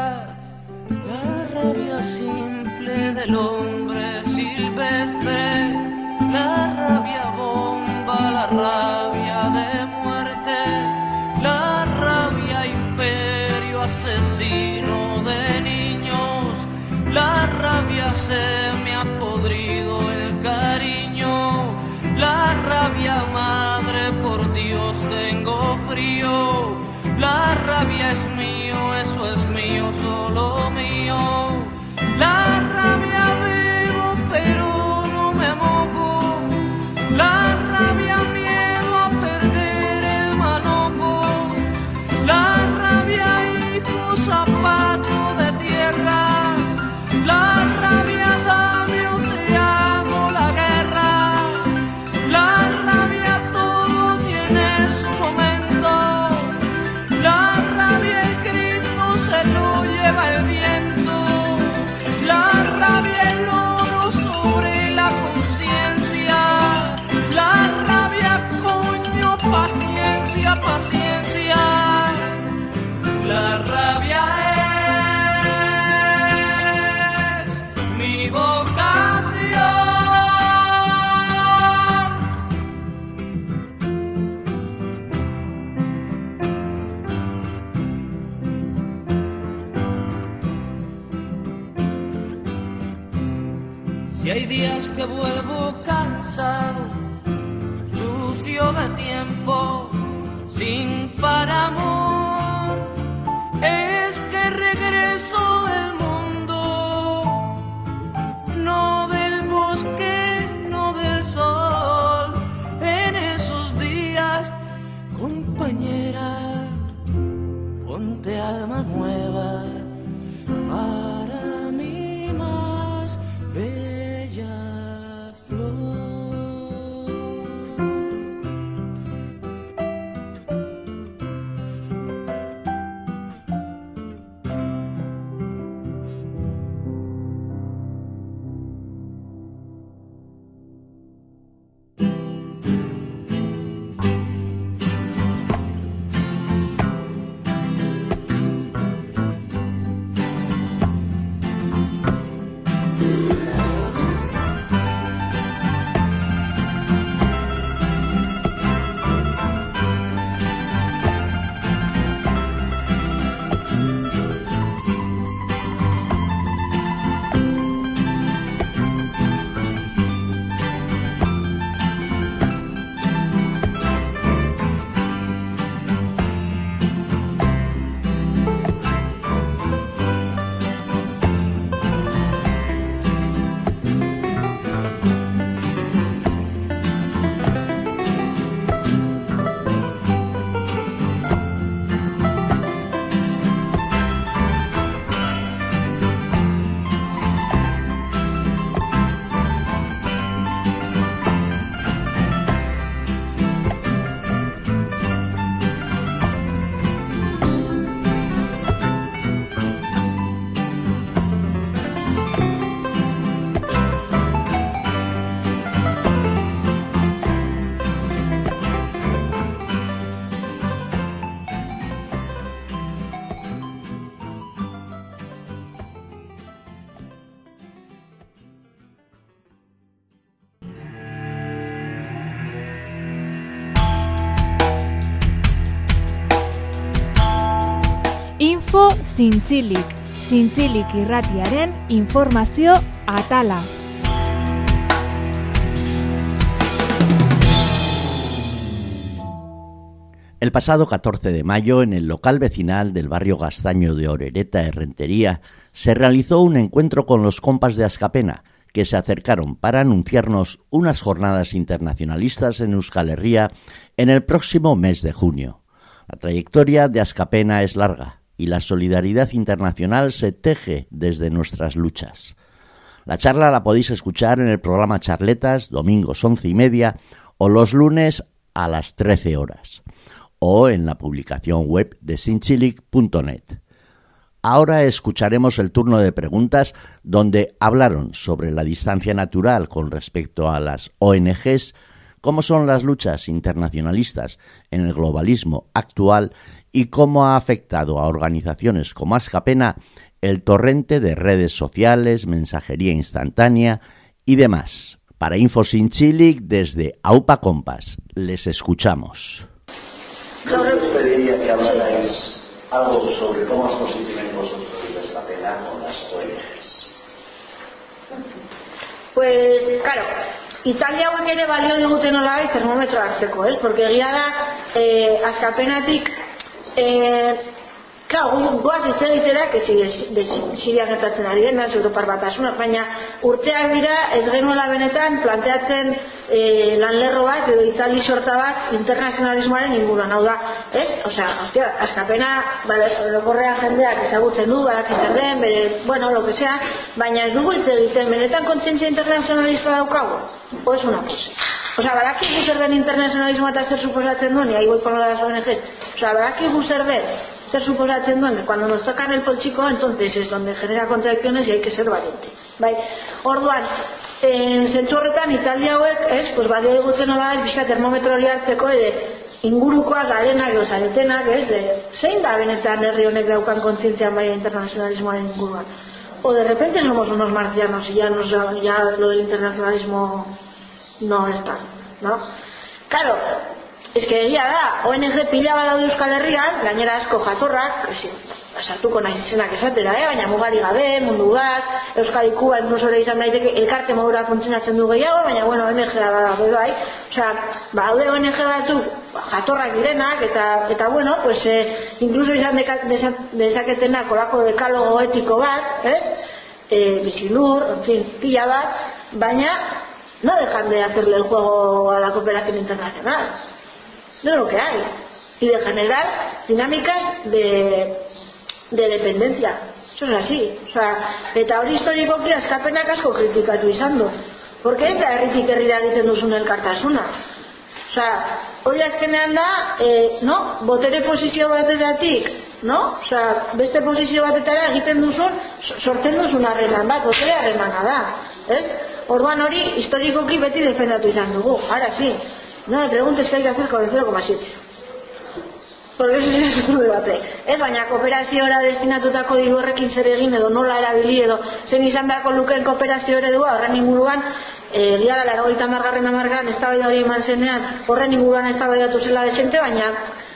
la rabia simple del hombre silvestre, la rabia bomba, la rabia de muerte, la rabia imperio asesino de niños, la rabia se me la rabia es vuelvo cansado, sucio de tiempo, sin para amor, es que regreso del mundo, no del bosque, no del sol, en esos días, compañera, ponte alma nueva Zintzilik. Zintzilik irratiaren informazio atala. El pasado 14 de mayo, en el local vecinal del barrio Gastaño de Orereta, Herrentería, se realizó un encuentro con los compas de Ascapena, que se acercaron para anunciarnos unas jornadas internacionalistas en Euskal Herria en el próximo mes de junio. La trayectoria de Ascapena es larga y la solidaridad internacional se teje desde nuestras luchas. La charla la podéis escuchar en el programa Charletas, domingos once y media, o los lunes a las 13 horas, o en la publicación web de sinchilic.net. Ahora escucharemos el turno de preguntas donde hablaron sobre la distancia natural con respecto a las ONGs, cómo son las luchas internacionalistas en el globalismo actual y cómo ha afectado a organizaciones como Ascapena el torrente de redes sociales, mensajería instantánea y demás. Para Infosinchilic desde Aupa Compas, les escuchamos. Yo me pediría que hablarais algo sobre cómo os posicionáis vosotros en Ascapena con las ONGs. Pues, claro, Italia ere balio digute nolabait termometro hartzeko, ez? Porque egia da, eh, azkapenatik, and Claro, goaz hitz egitera, Siria gertatzen ari dena, Europar batasunak, baina urteak dira ez genuela benetan planteatzen e, lanlerro bat edo itzaldi sorta bat internazionalismoaren inguruan, hau da, ez? Osea, hostia, askapena, bale, orokorrean jendeak ezagutzen du, badak zer den, bere, bueno, lo que sea, baina ez dugu hitz egiten, benetan kontzientzia internazionalista daukagu, pues una cosa. Osea, badakigu zer den internazionalismoa eta zer suposatzen duen, y ahí voy con lo de las ONGs, osea, badakigu zer den, zer suposatzen duen, que cuando nos tocan el polchico, entonces es donde genera contradicciones y hay que ser valiente. Bai, orduan, en zentzu horretan, Italia hauek, ez, pues badio egutzen da, bizka termometro hori hartzeko, ede, ingurukoa garenak edo zaretenak, ez, de, zein da benetan herri honek daukan kontzientzian bai internazionalismoaren inguruan. O de repente somos unos marcianos y ya, nos, ya lo del internacionalismo no está, ¿no? Claro, eske egia da, ONG pila bat daude Euskal Herrian, gainera asko jatorrak, sartuko nahi izenak esatera, eh? baina mugari gabe, mundu bat, Euskal Ikua inklusore izan daiteke elkarte modura funtzionatzen du gehiago, baina bueno, ONG da bai, bai. Osea, ba, haude ONG batzuk ba, jatorrak direnak, eta, eta bueno, pues, eh, inkluso izan deka- desa- dezaketenak kolako dekalogo etiko bat, ez? Eh, bizilur, en fin, pila bat, baina no dejan de hacerle el juego a la cooperación internacional. No lo que hay. Y de generar dinámicas de, de dependencia. Eso es así. O sea, eta hori historikoki askapenak asko kritikatu izan du. Porque eta herritik herrira egiten duzun elkartasuna. Osea, hori azkenean da, e, no? botere posizio batetatik, no? Osea, beste posizio batetara egiten duzun, so- sortzen duzun harreman bat, botere harremana da, ez? Orduan hori historikoki beti defendatu izan dugu, ara sí. No me preguntes qué hay que hacer con el 0,7. Porque ese es otro debate. Ez, baina kooperaziora destinatutako diru horrekin zer egin edo nola erabili edo zen izan beharko lukeen kooperazio eredua horren inguruan eh, egia da larogeita margarren amargan eztabaida hori eman zenean horren inguruan eztabaidatu zela desente baina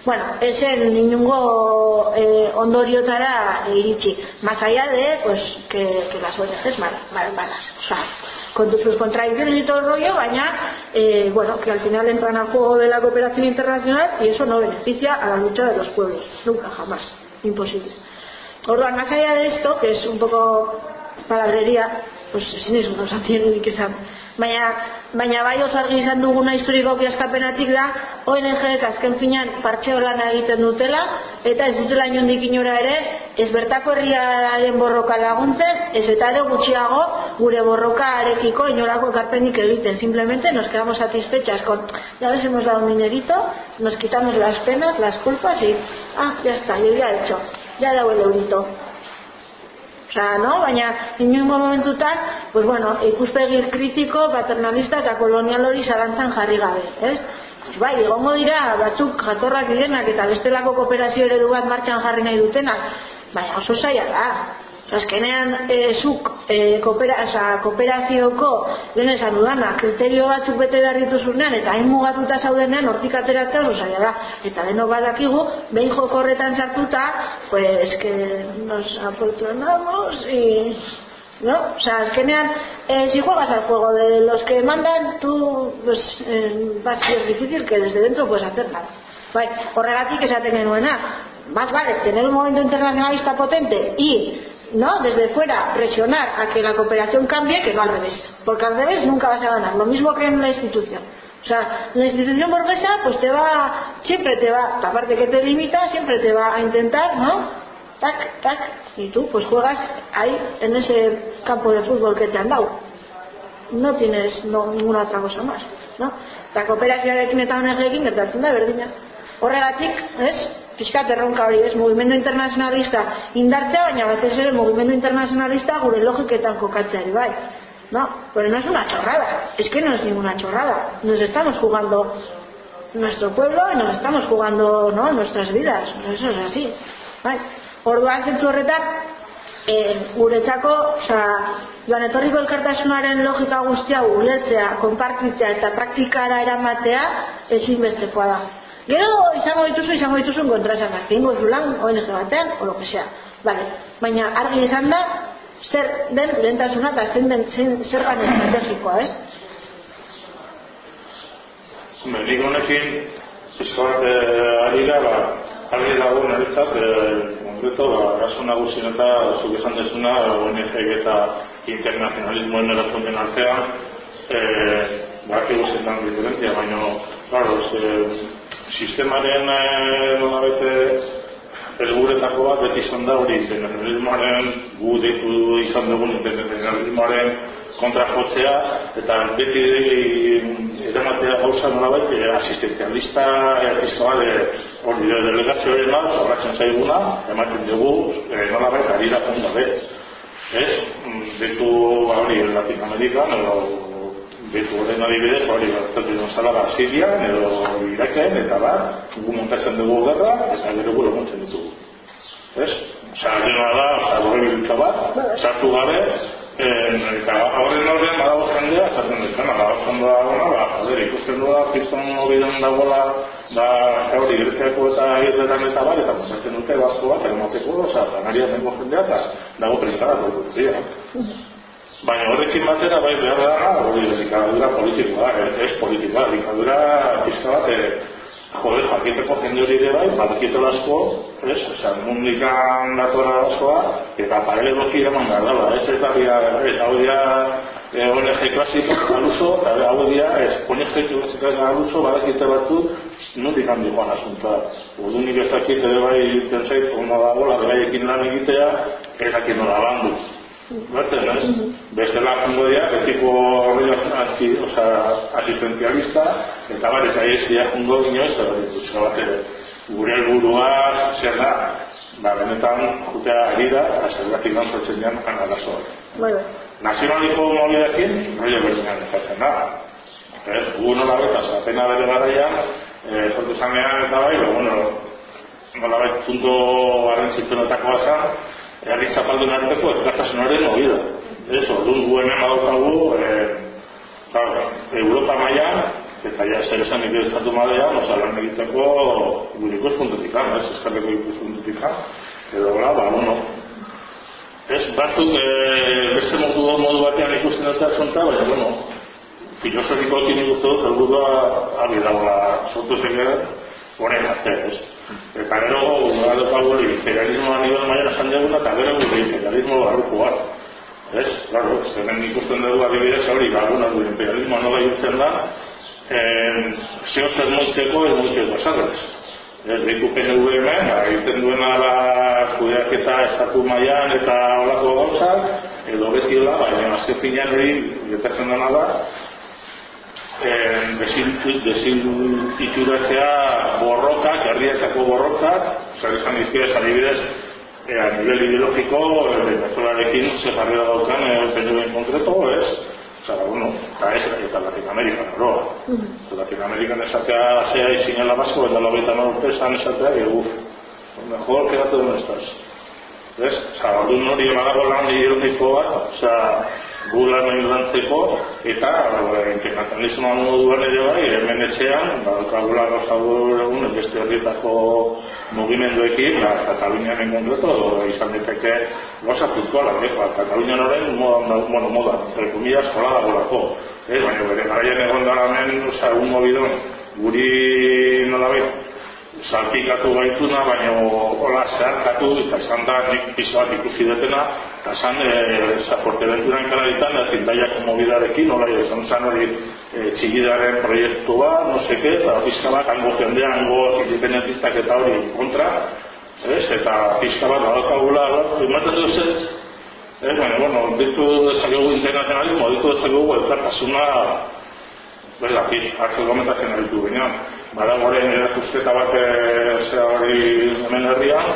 bueno, esen inungo eh, ondoriotara iritsi más allá de pues que, que las ONGs malas, malas, malas. o sea con sus contradicciones y todo el rollo, baña, eh, bueno, que al final entran al juego de la cooperación internacional y eso no beneficia a la lucha de los pueblos, nunca, jamás, imposible. Orduan, más allá de esto, que es un poco palabrería, pues sin eso no se entiende ni que sabe. Baina, baina bai oso argi izan duguna historikoki askapenatik da ONG-ek azken finan partxeo lana egiten dutela eta ez dutela inondik inora ere ez bertako herriaren borroka laguntzen ez eta ere gutxiago gure borrokarekiko inolako ekarpenik egiten. Simplemente nos quedamos satisfechas con ya les hemos dado un dinerito nos quitamos las penas, las culpas y ah, ya está, yo ya he hecho ya he dado el eurito Osea, no? Baina, inungo momentutan, pues bueno, ikuspegi kritiko, paternalista eta kolonial hori zalantzan jarri gabe, ez? Bai, egongo dira, batzuk jatorrak direnak eta bestelako kooperazio eredu bat martxan jarri nahi dutenak, baina oso zaila da. Azkenean, e, zuk e, koopera, oza, kooperazioko, lehen esan dudana, kriterio batzuk bete behar dituzunean, eta hain mugatuta zaudenean, hortik ateratzea oso zaila da. Eta denok badakigu, behin joko horretan sartuta, pues que nos aportonamos y... ¿No? O sea, azkenean, eh, si juegas al juego de los que mandan, tú pues, va a ser difícil que desde dentro puedes hacer nada. Bai, horregatik esaten genuena, más vale tener un movimiento internacionalista potente y ¿no? desde fuera presionar a que la cooperación cambie que no al revés, porque al revés nunca vas a ganar, lo mismo que en la institución. O sea, la institución burguesa pues te va, siempre te va, aparte que te limita, siempre te va a intentar, ¿no? Tac, tac, y tú pues juegas ahí en ese campo de fútbol que te han dado. No tienes no, ninguna otra cosa más, ¿no? Eta kooperazioarekin eta honekin gertatzen da berdina. Horregatik, ez? Piskat erronka hori, ez? Mugimendu internacionalista indartzea, baina batez ere mugimendu internacionalista gure logiketan kokatzeari, bai. No, pero no es una chorrada, es que no es ninguna chorrada. Nos estamos jugando nuestro pueblo y nos estamos jugando ¿no? nuestras vidas, eso es así. Bai. Orduan zentzu horretan, e, guretzako, oza, joan etorriko elkartasunaren logika guztia ulertzea, konpartitzea eta praktikara eramatea ezinbestekoa da. Gero izango dituzu, izango dituzun kontrasanak, egingo zulan, ONG batean, o lo que sea. Vale. Baina argi izan da, zer den lehentasuna eta zen den zen, zergan estrategikoa, ez? Nik honekin, pixka bat eh, ari da, ba, argi dago niretzat, eh, konkreto, ba, gaso nagusien eta zuk esan desuna, ONG eta internazionalismoen erazonden artean, eh, baki guztietan diferentzia, baina, claro, ez, eh, sistemaren eh, nolabete ez guretako bat beti izan da hori internazionalismoaren gu deitu izan dugun internazionalismoaren kontra jotzea eta beti eramatea gauza nolabait eh, asistenzialista artista bat eh, hori de delegazioaren bat jorratzen zaiguna ematen dugu eh, nolabait ari da gabe ez? Betu ba, hori Latinoamerikan edo betu horren adibidez hori gertatu den zala Sirian edo Iraken eta bat gu montatzen dugu gerra eta gero gu laguntzen ditugu ez? Osa, dena da, osa, biltza bat, sartu gabe, Eh, eta horren aurrean badago jendea, esaten dutena, ba, oso ondo dagoena, ba, joder, ikusten du da, piston mobilen dagoela, da, hori, greziako eta irretan eta bar, eta musatzen dute basko bat, emateko, oza, zanaria dengo jendea, eta dago prentara, dut. Baina horrekin batera, bai, behar da, hori, delikadura politikoa, ez, ez politikoa, delikadura pizka bat, eh, joder, jakiteko jende hori ere bai, badakitela asko, ez, oza, mundikan datora osoa, eta paraleloki eraman behar dela, ez, eta bia, ez, hau dira, e, ONG klasiko aluso, eta hau dira, ez, ONG klasiko aluso, badakite batzu, nundik handi joan asunta. Urdu nik ez dakit ere bai, zenzait, ondo dago, beraiekin lan egitea, ez dakit nola landu. Batzen, ez? Beste lakungo dira, betiko horri oza, asistenzialista, eta bar, eta ez dira jungo inoz, eta dutxo bat, gure helburua zer da, ba, benetan, jutea ari da, eta zergatik non sortzen dian, analazo. Bueno. Nazionaliko mobidekin, noia berdinan ezatzen da. Ez, gu nola beta, zapena bere garaian, e, sortu zanean eta bai, ba, bueno, nola bai, punto garen zitzenotako azan, herri zapaldun arteko elkartasunaren hori da. Ez, orduan gu hemen badaukagu, e, claro, Europa mailan eta ja zer esan nik estatu mailan, oza, lan egiteko gure ikuspuntutik, ez, eskaleko ikuspuntutik, edo, bla, ba, bueno, ez, batzuk e, beste modu, modu batean ikusten dut azonta, baina, bueno, filosofiko ekin ikustu dut, helburua abi dagoela sortu zen horren arte, ez. Eta gero, gara dukagu hori, imperialismoa nivel maian esan duguna, eta gero gure imperialismo barruko bat. Ez, claro, zenen ikusten dugu adibidez hori, baguna du imperialismoa nola jutzen da, zehoz ez moitzeko, ez moitzeko esagaz. Ez, behiku PNV hemen, egiten duena da kudeak eta estatu maian eta olako gauzak, edo beti hola, baina azken finean hori, getatzen dena da, desilituratzea borrokak, herrietako borrokak, zer esan izkidez adibidez, e, a nivel ideologiko, Venezuelarekin ze jarrera daukan, e, PNV konkreto, ez? Zara, bueno, eta ez, eta Latinoamerikan, no? Mm. Latinoamerikan esatea zea izin alabasko, eta lobeita norte esan esatea, e, uff, mejor, quedate donde estás. Ez? Zara, orduan hori emadago lan ideologiko bat, oza, gulan egin lantzeko, eta internazionalismoa moduan ere bai, hemen etxean, badukagula gauza egun, beste horrietako mugimenduekin, ba, Katalunianen gondreto, izan diteke gauza puntuala, eh? ba, Katalunian horren moda, bueno, moda, entre comillas, jola dagolako. Eh? Baina bere garaien egon dara hemen, oza, egun mobidon, guri nolabait, salpikatu gaituna, baina hola zeharkatu, eta esan da nik piso bat ikusi detena, eta esan e, zaporte benturan kanalitan, eta zindaiako mobidarekin, hola esan zan hori e, txigidaren proiektua, no seke, eta pizka bat, hango jendea, hango independentistak eta hori kontra, ez, eta pizka bat, badakagula, ematen duz ez, ez, baina, bueno, ditu dezakegu internazionalismo, ditu dezakegu elkartasuna, Bela, hartu gomentatzen aritu ginean bada gore erakusteta bat zera hori hemen herrian,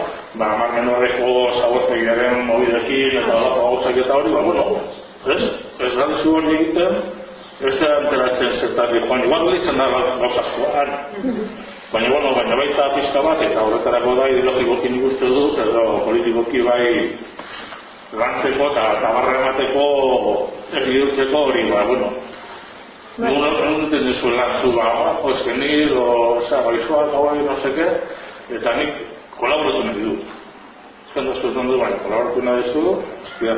ba, amar menorreko zabortegiaren mobidekin eta alako gauzak eta hori, ba, bueno, ez? Ez da dizu hori egiten, ez da enteratzen zertari joan, igual hori izan da gauzazkoan. Baina, bueno, baina baita pizka bat, eta horretarako da ideologikoki nik uste dut, edo politikoki bai lantzeko eta tabarra emateko ez hori, ba, bueno, Bai. No duten duzu lanzu ba, ojo, ez genir, o, oza, baizoa, gau no seke, eta nik kolaboratu nahi du. Ezken da zuen du, baina kolaboratu nahi du, ostia,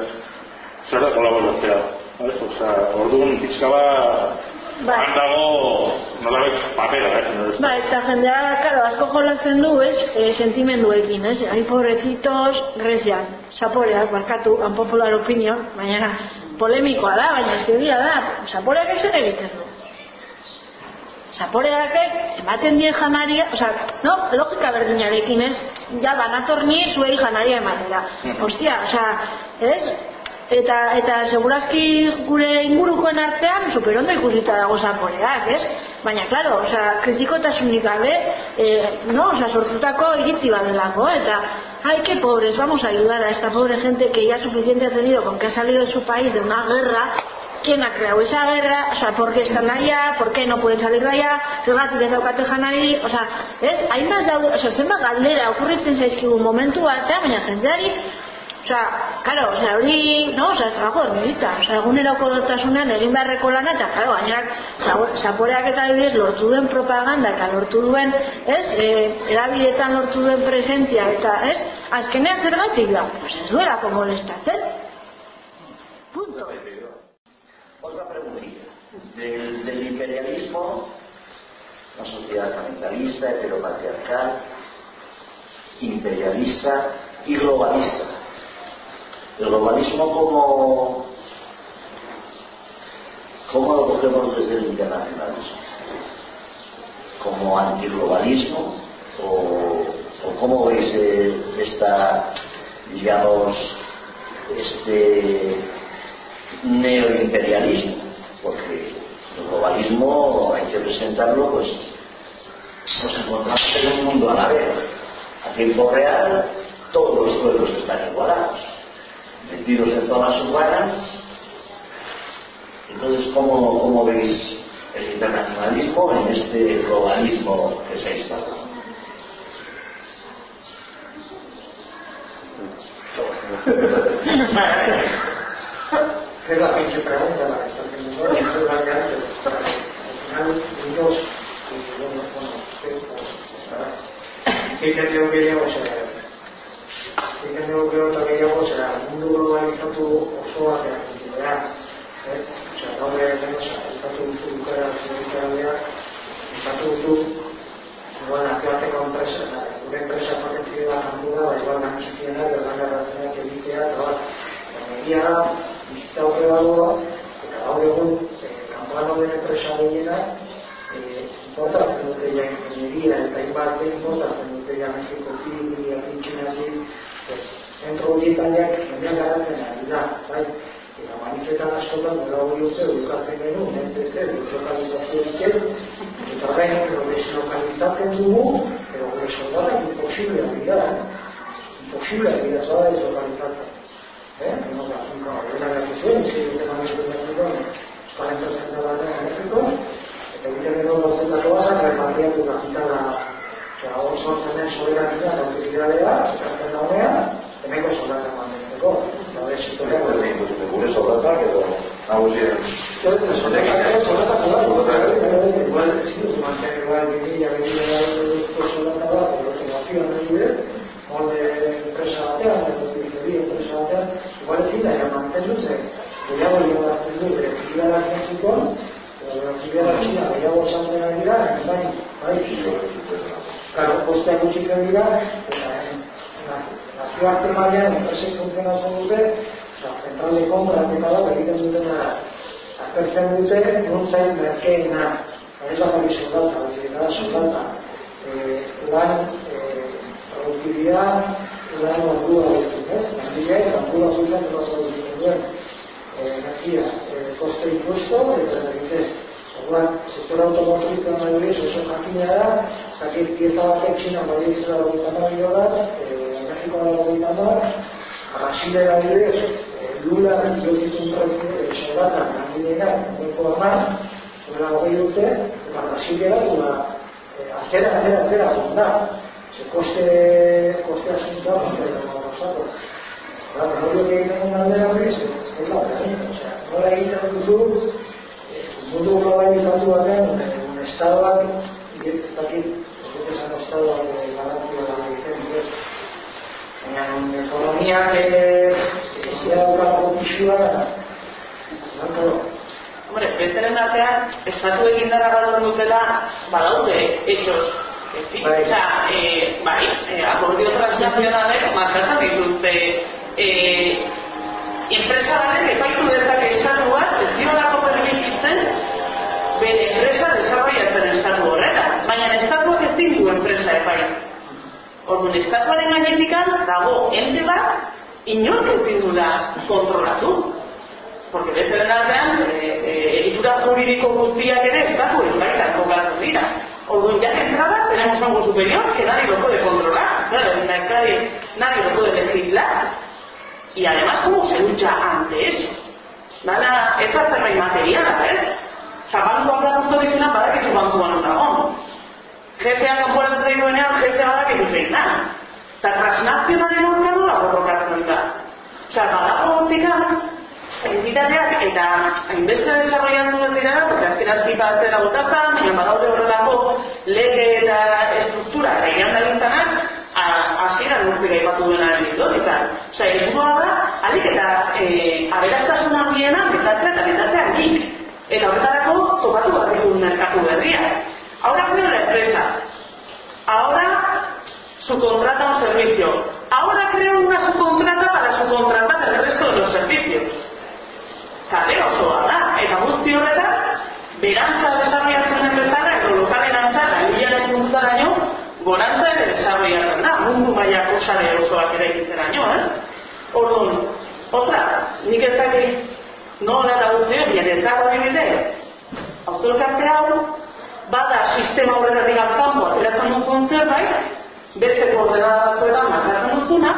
zer da kolaboratzea. Ez, oza, orduan pizka ba, Bai. Handago, nola bai, papera, eh? Ba, eta jendea, karo, asko jolatzen du, ez, e, sentimenduekin, ez? Ai, pobrecitos, grezian, zaporeak, barkatu, un popular opinion, baina, polemikoa da, baina ez da, zaporeak ez egiten du. Zaporeak ematen dien janaria, oza, no, logika berdinarekin ez, ja, banator ni zuei janaria ematera. Ostia, oza, ez, eta eta segurazki gure ingurukoen artean superondo ikusita dago zaporeak, ez? Baina, claro, o sea, kritikotasunik gabe, eh, no, o sea, sortutako iritzi badelako, eta, ay, qué pobres, vamos a ayudar a esta pobre gente que ya suficiente ha tenido con que ha salido de su país de una guerra, ¿quién ha creado esa guerra? O sea, ¿por qué están allá? ¿Por qué no pueden salir de allá? Zergatik ez daukate janari? O sea, ez? Hainbat daude, o sea, zenbat galdera okurritzen zaizkigu momentu batean, baina jendeari Osea, claro, osea, hori, no, osea, trabajo hormigita. Osea, eguneroko dotasunean egin beharreko lana, eta, claro, gainak, zaporeak eta bidez lortu duen propaganda, eta lortu duen, ez, e, erabiletan lortu duen presentzia, eta, ez, azkenean zergatik da, pues ez duelako molestatzen. Punto. Otra preguntilla. Del, del imperialismo, una sociedad capitalista, heteropatriarcal, imperialista y globalista. El globalismo como... ¿Cómo lo cogemos desde el internacionalismo? ¿Como antiglobalismo? ¿O, ¿O, cómo veis eh, esta, digamos, este neoimperialismo? Porque el globalismo hay que presentarlo, pues nos encontramos en un mundo a la vez. A tiempo real, todos los pueblos están igualados metidos en zonas urbanas. Entonces, ¿cómo, cómo veis el internacionalismo en este globalismo que se ha instalado? <laughs> es la pinche pregunta la que está haciendo ahora, esto es la que hace. Al final, Dios, y bueno, bueno, sí que creo que dugu gero eta gehiago, zera, mundu globalizatu osoa behar ez? Osea, gaur ere osea, estatu duzu dukera zirikadea, estatu duzu, igual nazioarteko enpresa, gure enpresa potentzio da kantu da, igual nantzikienak, berdan garratzenak egitea, eta bat, egia da, bizita horre dagoa, eta gaur egun, kanpoan dauden enpresa gehienak, importatzen dute ja ingeniería eta inbat importatzen dute ja Mexikotik, Argentinatik, zentro horietaiak jendean garatzen ari da, bai? Eta manifetan askotan nola hori uste edukatzen genuen, ez ez ez, deslokalizaziorik ez, eta horrein deslokalizatzen dugu, pero gure soldatak imposiblea dira, imposiblea dira zoa deslokalizatzen. Eh? No, la finca, la decisión, si el tema de la decisión, para entonces egiten edo gauzetako bazak, repartiatu kapitala Eta hor sortzen den soberanitza eta autoridadea, zekatzen daunean, emeko soldatak mantentzeko. Hori egin gure soldatak edo nagusien. Soldatak igual mantentzeko igual bimila, bimila, bimila soldatak bat, edo automatioan nahi bidez, molde enpresa batean, edo periferia enpresa batean, igual ezin da, ja mantentu zen, gehiago lego da zendu, bere aktibidadak Aktibidadak China, gehiago esan dena dira, bai, bai, Claro, kosteak gutxitzen dira, eta nazioarte mailan enpresek funtzionatzen dute, eta zentral de compra eta da, egiten dutena aztertzen dute, non zain merkeena, ez da hori soldata, ez da soldata, lan produktibidad, lan ordua ditu, ez? Lanbidea, ordua zuzen, eta ordua duen energia, koste impuesto, eta egiten, Orduan, sektor automotriza maioria, oso jakina da, zakit pieza batek txina bali izela dagoita nahi horaz, Mexiko dagoita nahi, Brasile da bidez, lula diotzitun prezio, soldata, nandidea, niko amar, zuela gogei dute, eta Brasile da, duna, azera, azera, azera, azera, ze koste, koste asuntua, koste asuntua, Claro, no lo que en una de es la no la hay en el mundu globalizatu batean, un estadoak, ez dakit, ez esan estadoak garantzioa egiten, ez? Baina, ekonomiak, ez da dukako pixua, zanko, Hombre, besteren artean, estatu egin dara balor dutela, badaude, hechos, Sí, bai. eh, bai, eh, akordio transnazionalek markatzen dituzte eh, enpresa batek epaitu dezake estatuak ez diolako permititzen bere enpresa desarrollatzen estatu horretan. Baina estatuak ez du enpresa epai. Orduan, estatuaren gainetikan dago ente bat, inork ez da kontrolatu. Porque beste den artean, e, e, egitura juridiko guztiak ere estatu ez baita kokatzen dira. Orduan, ya entrada, tenemos algo superior que nadie lo puede controlar. Claro, nadie, nadie lo puede legislar. Y además, ¿cómo se lucha ante eso? Nada, ez da zerbait materiala, eh? Osa, bankuak da guztu dizuna, bankuan non dago. Jefeak kanporatzen zaituenean, jefea badakizu zein da. Eta transnazionalen aurka nola borrokatzen da. Osea, badago hortikan, entitateak eta hainbeste desarrollatu behar dira, porque azken azpipa atzera botata, baina badaude horrelako lege eta estruktura egin da bintanak, hasiera urtera ipatu duena anekdotika. Osea, helburua da, alik eta eh aberastasuna handiena metatzea eta metatzea nik. Eta horretarako topatu bat ditu merkatu berria. Ahora creo la empresa. Ahora subcontrata un servicio. Ahora creo una subcontrata para subcontratar el resto de los servicios. Kale osoa da, eta guzti horretan, berantza desarrollatzen den bezala, edo lokalen antzara, hilaren gorantza ere desarrollatzen da, mundu mailako sare osoak ere egiteraino, eh? Orduan, otra, nik ez dakit nola eta guztio, bien ez dago dibide, autolkarte hau, bada sistema horretatik alkanpo, ateratzen duzuen zerbait, beste koordenada batzuetan markatzen duzuna,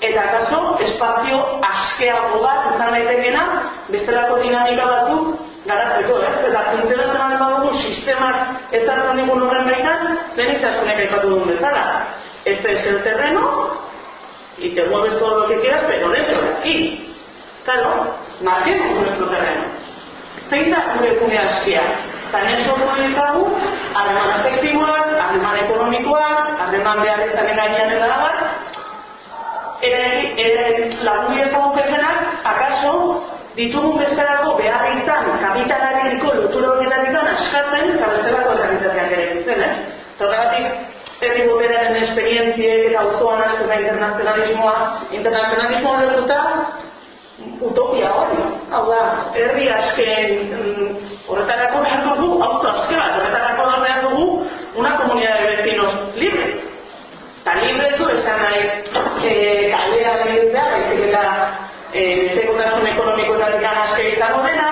eta kaso, espazio askeago bat izan daitekena, bestelako dinamika batzuk garatzeko, eh? Eta funtzionatzen alde badugu sistemak ezartzen digun horren baitan, izazunek aipatu duen bezala. Este es el terreno, y te mueves todo lo que quieras, pero dentro de aquí. Claro, marquemos nuestro terreno. Zein da gure gune askia? Eta neso duen ditagu, harreman afektiboak, harreman ekonomikoak, harreman behar izanen gainean eta dabar, ere, ere laguneko pepenak, akaso, ditugun bestelako beharritan, kapitalariko lotura horietatik askatzen, eta bestelako errealitateak ere ditzen, eh? Zorregatik, herri boberaren esperientziek eta auzoan asko da internazionalismoa, internazionalismoa lertuta, utopia hori. Hau da, herri asken mm, horretarako behar dugu, auto aske bat, horretarako behar dugu, una comunidad de vecinos libre. Eta libre du esan nahi, e, kalera behitzea, baizik eta e, zekotasun ekonomikoetatik aske izango dena,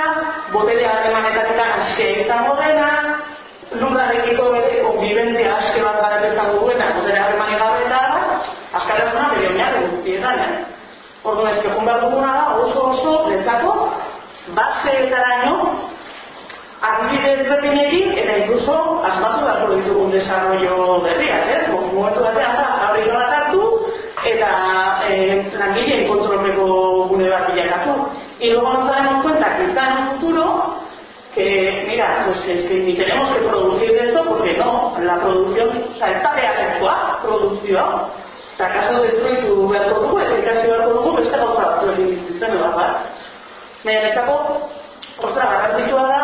botere harremanetatik aske izango dena, lurrarekiko konbibente aske bat garatetan duena, botere harremanik gabe eta askarazuna bere oinarri guztietan, eh? Orduan, ez behar duguna da, oso oso, letzako, baseetaraino, adibide ezberdinekin, eta incluso asmatu beharko ditugun desarrollo berriak, eh? Momentu batean da, fabrika bat hartu, eta eh, langileen kontrolpeko gune bat bilakatu. Y luego nos daremos cuenta que está en un futuro que, mira, pues es que ni tenemos que producir esto porque no, la producción, o sea, está de efectuar producción. Kaso destruitu beharko dugu, eta ikasi beharko dugu, beste gauza batzu egin ditzen edo bat. Baina netako, ostra, garrantzitsua da,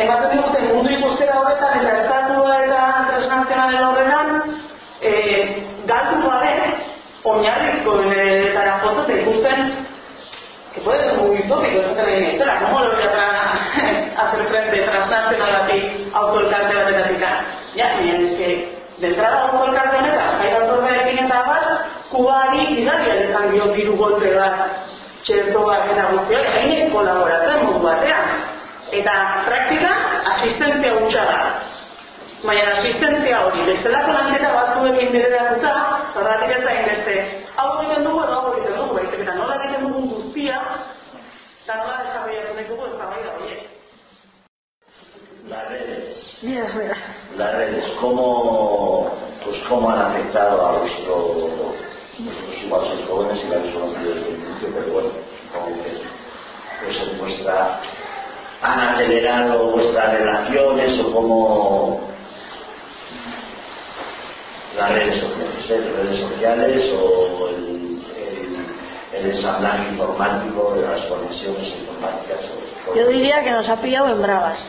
ematen diguten mundu ikustera horretan eta estatua eta transnazionalen horretan, e, galtu gabe, oinarrizko etara foto eta ikusten, que puede ser muy utópico, no tener ni espera, ¿cómo lo voy a <laughs> hacer frente transnacionalatik autoelkarte batetatik? Ya, baina es que, de entrada autoelkarte honetan, jai autorrearekin eta bat, kubari bidari aletan dio diru golpe bat, txertoak eta guztiak, egin kolaboratzen modu batean. Eta praktika asistentzia hutsa da. Baina asistentzia hori, bestelako lanketa batzuekin bideratuta, horretik ez da inbeste, hau egiten dugu edo hau egiten dugu, baizik eta nola egiten dugun guztia, eta nola desarrollatzen dugu ez da bai da horiek. Las redes. Mira, mira. Las redes, ¿cómo, pues, cómo han afectado a vuestro, vosotros igual sois jóvenes y la habéis conocido desde el principio, pero bueno, supongo que pues en vuestra, han acelerado vuestras relaciones o cómo las redes sociales, ¿eh? las redes sociales o el, el, ensamblaje informático de las conexiones informáticas. Yo diría que nos ha pillado en bravas.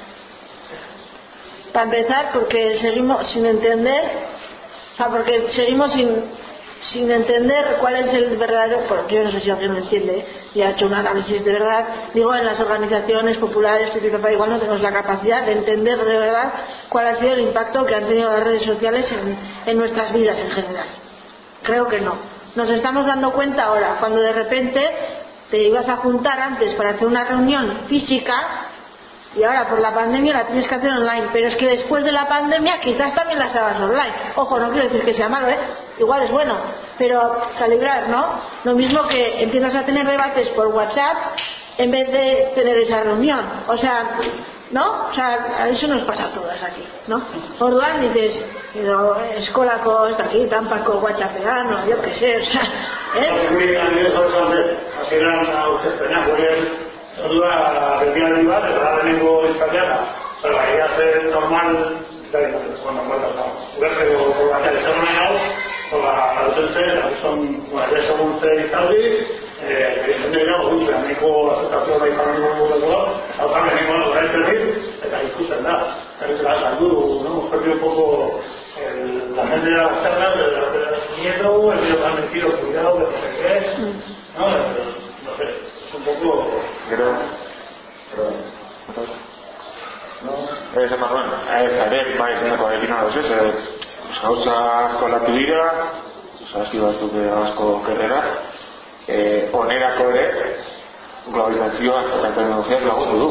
Para empezar, porque seguimos sin entender, o sea, porque seguimos sin, sin entender cuál es el verdadero, porque yo no sé si alguien lo entiende y ha hecho un análisis de verdad, digo, en las organizaciones populares, igual no tenemos la capacidad de entender de verdad cuál ha sido el impacto que han tenido las redes sociales en, en nuestras vidas en general. Creo que no. Nos estamos dando cuenta ahora, cuando de repente te ibas a juntar antes para hacer una reunión física y ahora por la pandemia la tienes que hacer online, pero es que después de la pandemia quizás también las hagas online. Ojo, no quiero decir que sea malo, ¿eh? igual es bueno, pero calibrar, ¿no? Lo mismo que empiezas a tener debates por WhatsApp en vez de tener esa reunión. O sea, ¿no? O sea, eso nos pasa a todas aquí, ¿no? Orduan dices, edo eskolako, ez dakit, tanpako whatsappean, no, yo que sé, o sea, ¿eh? Ordua begialdi bat, eta da lehenengo izatera, zara, ia zen normal, da, bueno, normal, da, gure batean izan nahi hau, Ola, altzen zen, eta gizon, bueno, ya segun zen izaldi, egiten dira, gutxe, aneko azotazio bai zaren dugu dugu, hau también nengo horretzen dit, eta ikusten da. Eta da, saldu, no, propio un poco el, la gente de la la de miedo, el miedo tan metido, cuidado, de no sé qué, no, es poco... Pero, pero, no, ez ez, ere, bai, zenako egin hau, ez, ez, gauza asko latu dira, zazki batzuk asko kerrera, eh, onerako ere, globalizazioa eta teknologiak lagundu du.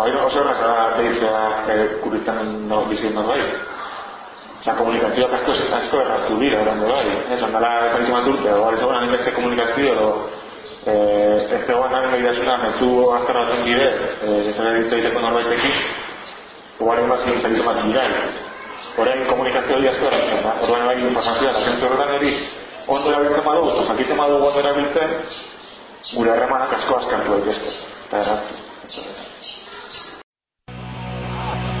Hori oso horrez arteizia eh, kuristanen no, bizien no bai. Osa, komunikazioak asko, asko erraztu dira, erando bai. Ez, andala parizio bat urte, hori zegoen animeste komunikazio, edo eh, ez zegoen naren begirasuna, mezu azkar batzen gire, eh, ez ere ditu egiteko norbaitekin, Igual más que un más viral. Orain komunikazio hori asko. Orduan bai informazioa da zentzu horretan hori ondo erabiltzen badu, oso jakiten badu ondo erabiltzen, gure harremanak asko askartu daitezke. Eta erraztu.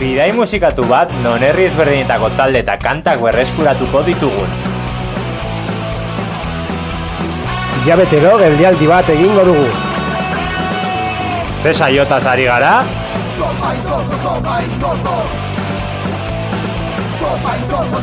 Bidai musikatu bat non herri ezberdinetako talde eta kantak berreskuratuko ditugun. Ilabetero geldialdi bat egingo dugu. Zesa jotaz ari gara? Topa, topa, topa, topa. Topa, topa,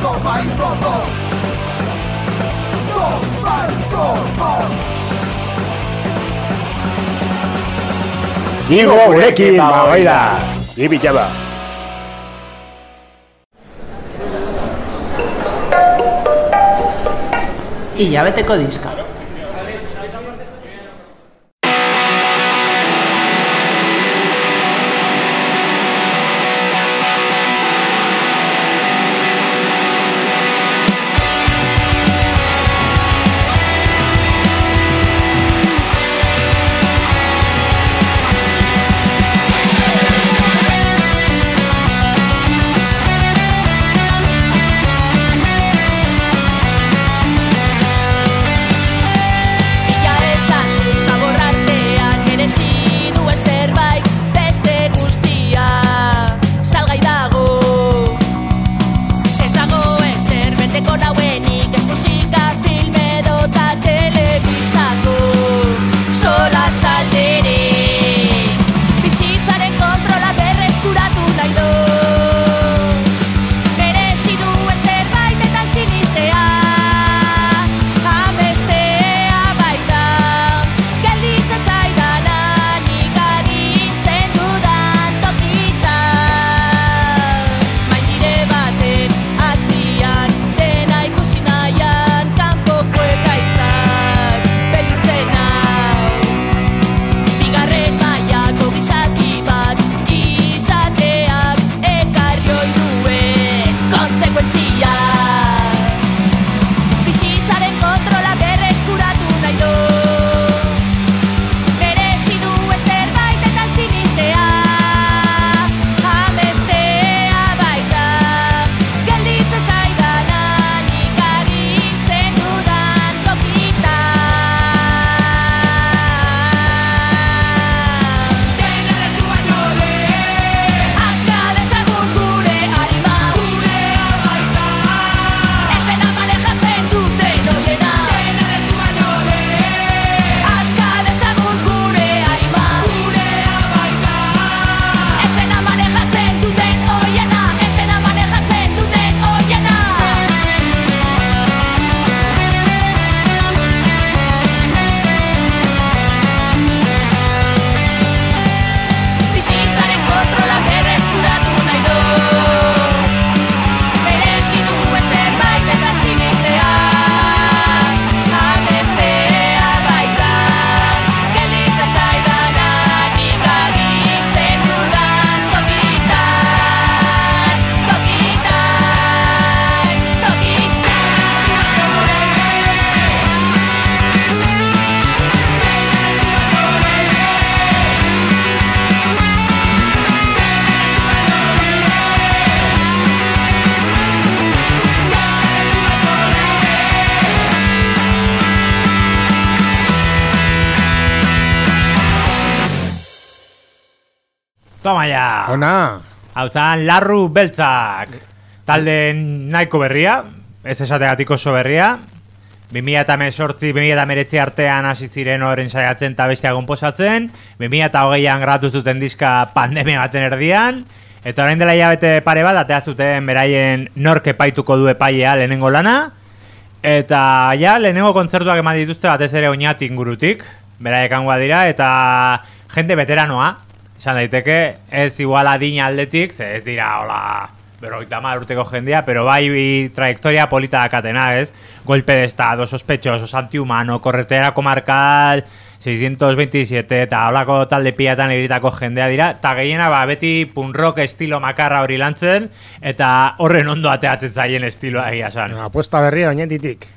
Ona. Hau larru beltzak. Talde nahiko berria, ez esategatik oso berria. 2018 2019 artean hasi ziren horren saiatzen eta bestea konposatzen. 2020an gratu zuten diska pandemia baten erdian. Eta orain dela hilabete pare bat, atea zuten beraien nork epaituko du epailea lehenengo lana. Eta ja, lehenengo kontzertuak eman dituzte batez ere oinat ingurutik. Beraiek dira, eta jende veteranoa. Esan daiteke, ez igual adina aldetik, ze ez dira, hola, berroita mar urteko jendea, pero bai bi trayectoria polita dakatena, ez? Golpe de estado, sospechosos, antihumano, corretera comarcal, 627 eta holako talde pilatan egiritako jendea dira, eta gehiena ba, beti punk rock estilo makarra hori lantzen, eta horren ondo ateatzen zaien estiloa egia san. Apuesta berria oinetitik.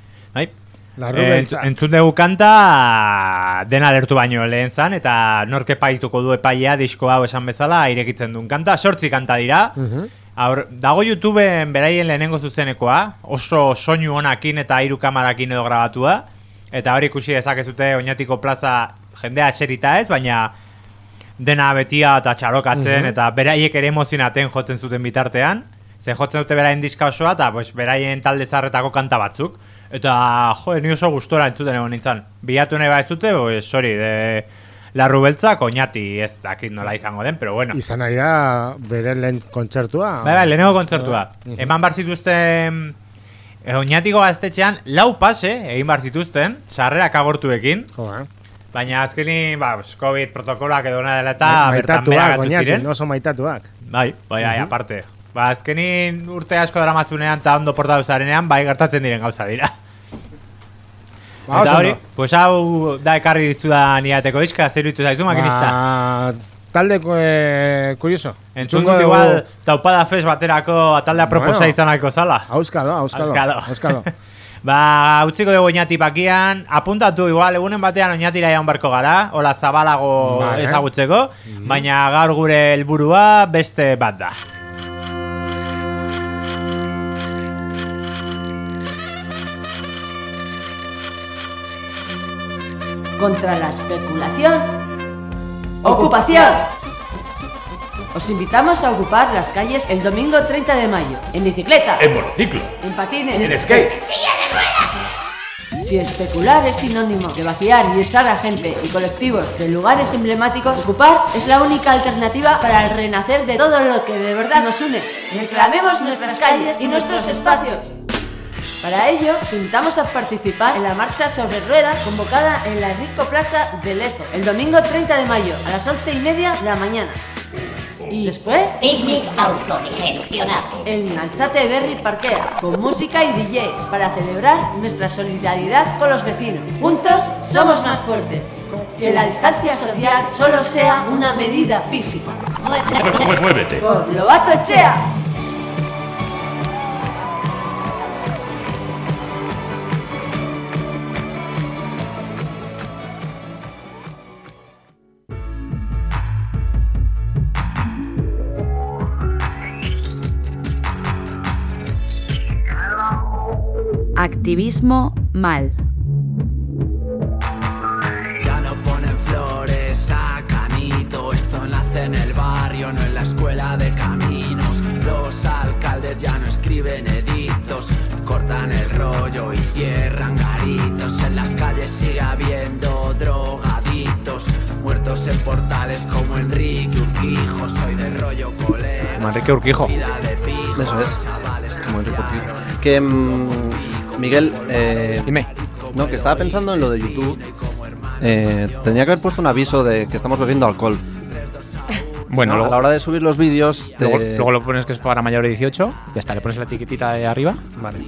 Entz- entzun dugu kanta dena lertu baino lehen zan, eta nork epaituko du epaia disko hau esan bezala irekitzen duen kanta, sortzi kanta dira, Mhm. Aur, dago YouTubeen beraien lehenengo zuzenekoa, oso soinu honakin eta hiru kamarakin edo grabatua, eta hori ikusi dezakezute oinatiko plaza jendea etxerita ez, baina dena betia eta txarokatzen, Mhm. eta beraiek ere emozionaten jotzen zuten bitartean, ze jotzen dute beraien diska osoa, eta pues, beraien talde zarretako kanta batzuk. Eta, jo, ni oso gustora entzuten egon nintzen. Bilatu nahi ba ez pues, hori, de... Larru beltzak oinati ez dakit nola izango den, pero bueno. Izan ari da bere lehen kontzertua. Bai, bai, lehenengo kontzertua. Mhm. Eman bar zituzten eh, oinatiko gaztetxean, lau pase egin bar zituzten, sarrerak agortuekin. Jo, eh. Baina azkenin, ba, COVID protokoloak edo na dela eta bertan maitatuak, oñati, ziren. oso maitatuak. Bai, bai, bai, Mhm. aparte. Ba, azkenin urte asko dramazunean eta ondo portatu zarenean, bai gertatzen diren gauza dira. Ba, eta hori, pues hau da ekarri dizudan niateko diska, zer ditu zaizu makinista. Ba, talde eh, kurioso. Entzun dut igual taupada fes baterako taldea proposa Bueno. izan alko zala. Auskalo, auskalo. Auskalo. Ba, utziko dugu oinati pakian, apuntatu igual, egunen batean oinatira jaun barko gara, hola zabalago Vale. ezagutzeko, baina gaur gure helburua beste bat da. Contra la especulación. Ocupación. Os invitamos a ocupar las calles el domingo 30 de mayo, en bicicleta, En monociclo. en patines, En skate. Si especular es sinónimo de vaciar y echar a gente y colectivos de lugares emblemáticos, ocupar es la única alternativa para el renacer de todo lo que de verdad nos une. Reclamemos nuestras calles y nuestros espacios. Para ello, os invitamos a participar en la marcha sobre ruedas convocada en la Enrico Plaza de Lezo el domingo 30 de mayo a las 11 y media de la mañana. Y después, Picnic autodigestionado. en Alchate Berry Parquea, con música y DJs, para celebrar nuestra solidaridad con los vecinos. Juntos somos más fuertes. Que la distancia social solo sea una medida física. Muévete. Por Lobato Echea. Activismo mal. Ya no ponen flores a Canito, esto nace en el barrio, no en la escuela de caminos. Los alcaldes ya no escriben edictos, cortan el rollo y cierran garitos. En las calles sigue habiendo drogadictos, muertos en portales como Enrique Urquijo. Soy del rollo colega. Enrique Urquijo. Eso es. Como Enrique Urquijo. Que, mm, Miguel, eh, Dime. No, que estaba pensando en lo de YouTube. Eh, tenía que haber puesto un aviso de que estamos bebiendo alcohol. Bueno, a la hora de subir los vídeos. te- Luego, luego lo pones que es para mayor de 18, ya está, le pones la etiquetita de arriba. Vale.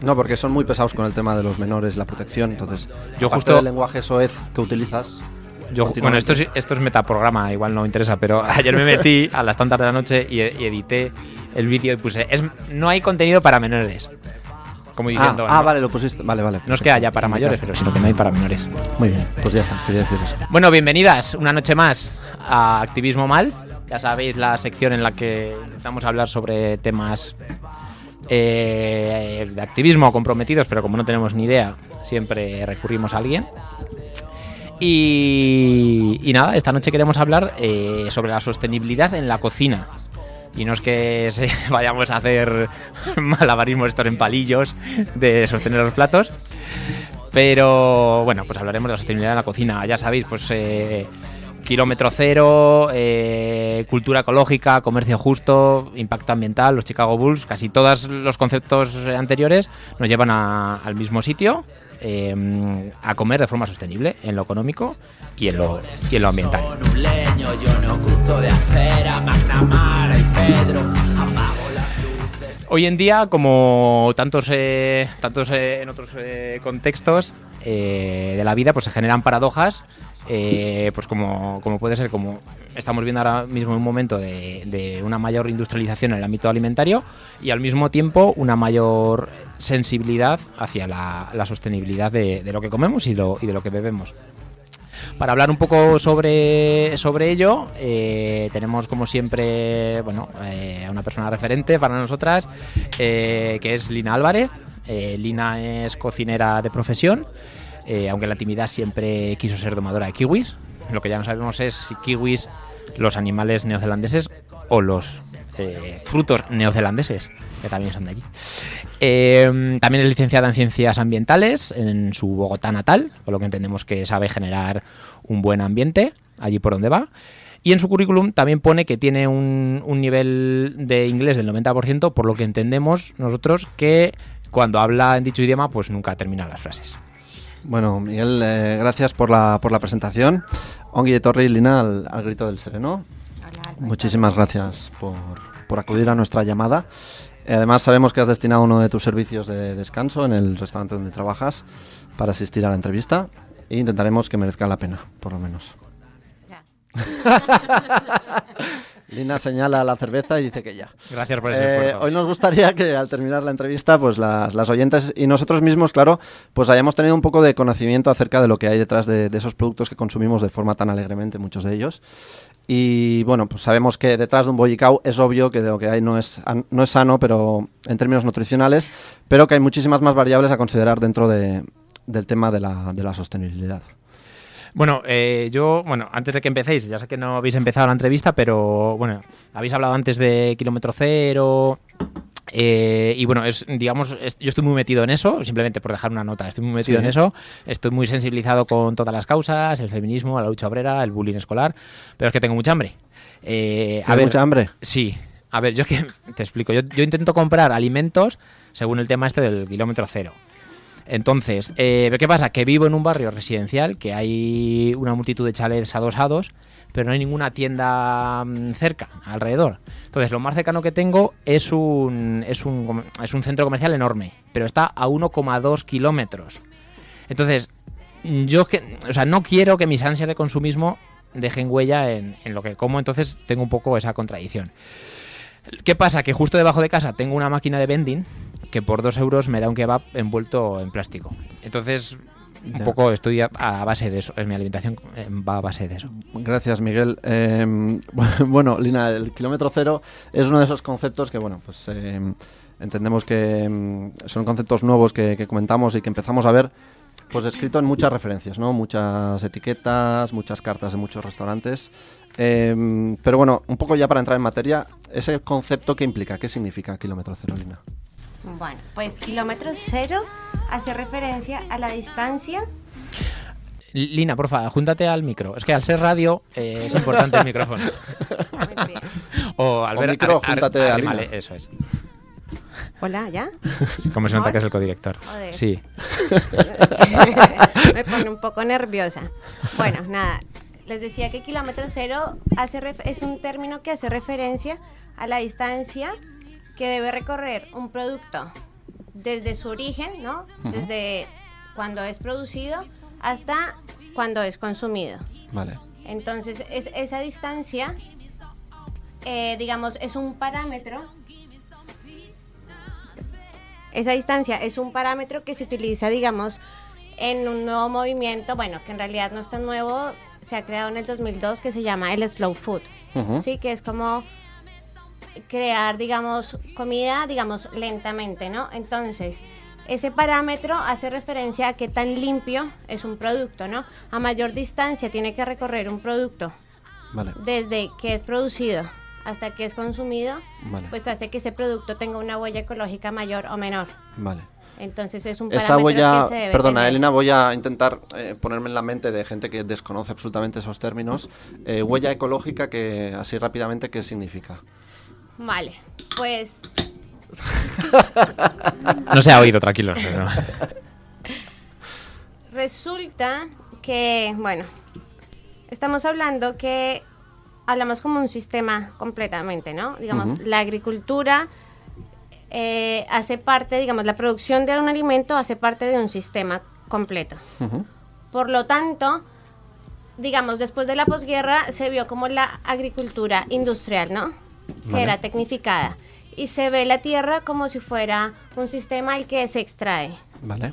No, porque son muy pesados con el tema de los menores, la protección. Entonces, Yo justo- del lenguaje soez que utilizas. Yo, bueno, esto es, esto es metaprograma, igual no interesa, pero <laughs> ayer me metí a las tantas de la noche y, y edité el vídeo y puse, es, no hay contenido para menores. Como Ah, diciendo, ah, no, vale, lo pusiste. Vale, vale. no es que haya para mayores, pero sino que no hay para menores. Muy bien, pues ya está, quería decir eso. Bueno, bienvenidas una noche más a Activismo Mal. Ya sabéis la sección en la que intentamos hablar sobre temas eh, de activismo comprometidos, pero como no tenemos ni idea, siempre recurrimos a alguien. Y, y nada, esta noche queremos hablar eh, sobre la sostenibilidad en la cocina. Y no es que se- <laughs> vayamos a hacer <laughs> malabarismos estos en palillos de sostener los platos. Pero bueno, pues hablaremos de la sostenibilidad en la cocina. Ya sabéis, pues eh, kilómetro cero, eh, cultura ecológica, comercio justo, impacto ambiental, los Chicago Bulls, casi todos los conceptos anteriores nos llevan a- al mismo sitio, eh, a comer de forma sostenible, en lo económico y en lo, y en lo ambiental. Hoy en día, como tantos, eh, tantos eh, en otros eh, contextos eh, de la vida, pues se generan paradojas, eh, pues como, como puede ser, como estamos viendo ahora mismo un momento de, una mayor industrialización en el ámbito alimentario y al mismo tiempo una mayor sensibilidad hacia la, sostenibilidad de, lo que comemos y, lo- y de lo que bebemos. Para hablar un poco sobre, ello, eh, tenemos como siempre bueno, eh, a una persona referente para nosotras, eh, que es Lina Álvarez. Lina es cocinera de profesión, aunque en la intimidad siempre quiso ser domadora de kiwis. Lo que ya no sabemos es si kiwis, los animales neozelandeses o los eh, frutos neozelandeses, que también son de allí. Eh, también es licenciada en Ciencias Ambientales en su Bogotá natal, por lo que entendemos que sabe generar un buen ambiente allí por donde va. Y en su currículum también pone que tiene un, un nivel de inglés del 90%, por lo que entendemos nosotros que cuando habla en dicho idioma, pues nunca termina las frases. Bueno, Miguel, eh, gracias por la, por la presentación. Ongi Torri Lina al, al grito del sereno. Muchísimas gracias por, por acudir a nuestra llamada. Eh, Además, sabemos que has destinado uno de tus servicios de descanso en el restaurante donde trabajas para asistir a la entrevista e intentaremos que merezca la pena, por lo menos. <laughs> Lina señala la cerveza y dice que ya. Gracias por ese Eh, esfuerzo. Hoy nos gustaría que al terminar la entrevista, pues las, las oyentes y nosotros mismos, claro, pues hayamos tenido un poco de conocimiento acerca de lo que hay detrás de, de esos productos que consumimos de forma tan alegremente, muchos de ellos. Y bueno, pues sabemos que detrás de un bollicao es obvio que lo que hay no es, no es sano, pero en términos nutricionales, pero que hay muchísimas más variables a considerar dentro de- del tema de la, de la sostenibilidad. Bueno, eh, yo, bueno, antes de que empecéis, ya sé que no habéis empezado la entrevista, pero bueno, habéis hablado antes de kilómetro cero. eh, y bueno, es, digamos, es- yo estoy muy metido en eso, simplemente por dejar una nota, estoy muy metido Sí. en eso, estoy muy sensibilizado con todas las causas, el feminismo, la lucha obrera, el bullying escolar, pero es que tengo mucha hambre. Eh, ¿Tienes mucha hambre? Sí. A ver, yo que te explico, yo, yo intento comprar alimentos según el tema este del kilómetro cero. Entonces, eh, ¿qué pasa? Que vivo en un barrio residencial, que hay una multitud de chalets adosados, pero no hay ninguna tienda mm, cerca, alrededor. Entonces, lo más cercano que tengo es un, es un, es un centro comercial enorme, pero está a 1,2 kilómetros. Entonces, yo que, o sea, no quiero que mis ansias de consumismo dejen huella en, en lo que como, entonces tengo un poco esa contradicción. ¿Qué pasa? Que justo debajo de casa tengo una máquina de vending que por dos euros me da un kebab envuelto en plástico. Entonces, un poco estoy a, a base de eso. En mi alimentación eh, va a base de eso. Gracias, Miguel. Eh, <laughs> bueno, Lina, el kilómetro cero es uno de esos conceptos que, bueno, pues eh, entendemos que son conceptos nuevos que, que comentamos y que empezamos a ver, pues escrito en muchas referencias, ¿no? Muchas etiquetas, muchas cartas de muchos restaurantes. Eh, pero bueno, un poco ya para entrar en materia, ese concepto, ¿qué implica? ¿Qué significa kilómetro cero, Lina? Bueno, pues kilómetro cero hace referencia a la distancia. Lina, porfa, júntate al micro. Es que al ser radio eh, es importante el micrófono. <laughs> o al O ver micro, júntate a arrímale, Lina. eso es. Hola, ¿ya? <laughs> Como se nota que es el codirector. Joder. Sí. <laughs> Me pone un poco nerviosa. Bueno, <laughs> nada. Les decía que kilómetro cero hace es un término que hace referencia a la distancia que debe recorrer un producto desde su origen, ¿no? Desde cuando es producido hasta cuando es consumido. Vale. Entonces, es, esa distancia, eh, digamos, es un parámetro. Esa distancia es un parámetro que se utiliza, digamos, en un nuevo movimiento, bueno, que en realidad no es tan nuevo, se ha creado en el 2002, que se llama el slow food. ¿sí? Que es como crear, digamos, comida, digamos, lentamente, ¿no? Entonces, Ese parámetro hace referencia a qué tan limpio es un producto, ¿no? A mayor distancia tiene que recorrer un producto Vale. desde que es producido hasta que es consumido, Vale. pues hace que ese producto tenga una huella ecológica mayor o menor. Vale. Entonces es un Esa huella, que se debe perdona tener. Elena, voy a intentar eh, ponerme en la mente de gente que desconoce absolutamente esos términos. Eh, huella ecológica, que así rápidamente, ¿qué significa? Vale, pues No se ha oído, tranquilos. pero- <laughs> resulta que, bueno, estamos hablando que hablamos como un sistema completamente, ¿no? Digamos, la agricultura eh, hace parte, digamos, la producción de un alimento hace parte de un sistema completo. Por lo tanto, digamos, después de la posguerra se vio como la agricultura industrial, ¿no? Que era tecnificada. Y se ve la tierra como si fuera un sistema al que se extrae. Vale.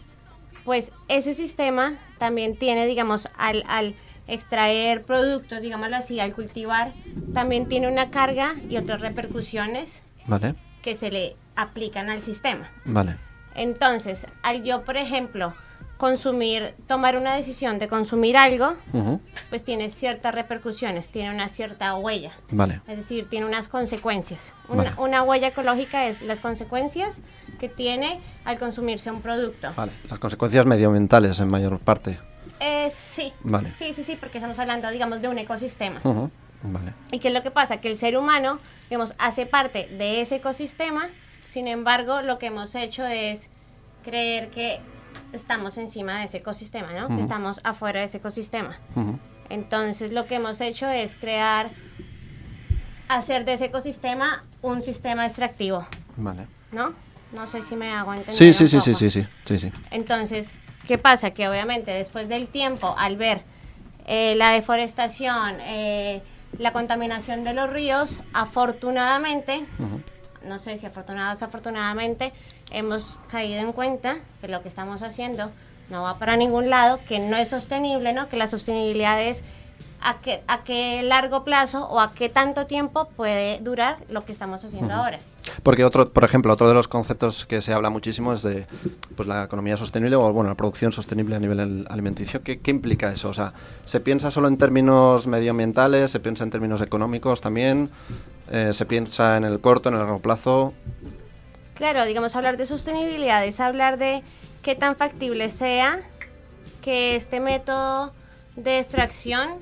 Pues ese sistema también tiene, digamos, al, al extraer productos, digámoslo así, al cultivar, también tiene una carga y otras repercusiones Vale. que se le aplican al sistema. Vale. Entonces, al yo, por ejemplo, consumir, tomar una decisión de consumir algo, pues tiene ciertas repercusiones, tiene una cierta huella. Vale. Es decir, tiene unas consecuencias. Una, Vale. una huella ecológica es las consecuencias que tiene al consumirse un producto. Vale. Las consecuencias medioambientales en mayor parte. Eh, sí. Vale. Sí, sí, sí, porque estamos hablando, digamos, de un ecosistema. Vale. ¿Y qué es lo que pasa? Que el ser humano, digamos, hace parte de ese ecosistema, sin embargo, lo que hemos hecho es creer que estamos encima de ese ecosistema, ¿no? Que estamos afuera de ese ecosistema. Entonces, lo que hemos hecho es crear, hacer de ese ecosistema un sistema extractivo, Vale. ¿no? No sé si me hago entender. Sí, sí, sí, sí, sí, sí, sí. Entonces, ¿qué pasa? Que obviamente después del tiempo, al ver eh, la deforestación, eh, la contaminación de los ríos, afortunadamente, no sé si afortunado o desafortunadamente, hemos caído en cuenta que lo que estamos haciendo no va para ningún lado, que no es sostenible, ¿no? Que la sostenibilidad es a qué, a qué largo plazo o a qué tanto tiempo puede durar lo que estamos haciendo Ujú. ahora. Porque otro, por ejemplo, otro de los conceptos que se habla muchísimo es de pues la economía sostenible o bueno, la producción sostenible a nivel al- alimenticio. ¿Qué, qué implica eso? O sea, ¿se piensa solo en términos medioambientales? ¿Se piensa en términos económicos también? Eh, ¿Se piensa en el corto, en el largo plazo? Claro, digamos, hablar de sostenibilidad es hablar de qué tan factible sea que este método de extracción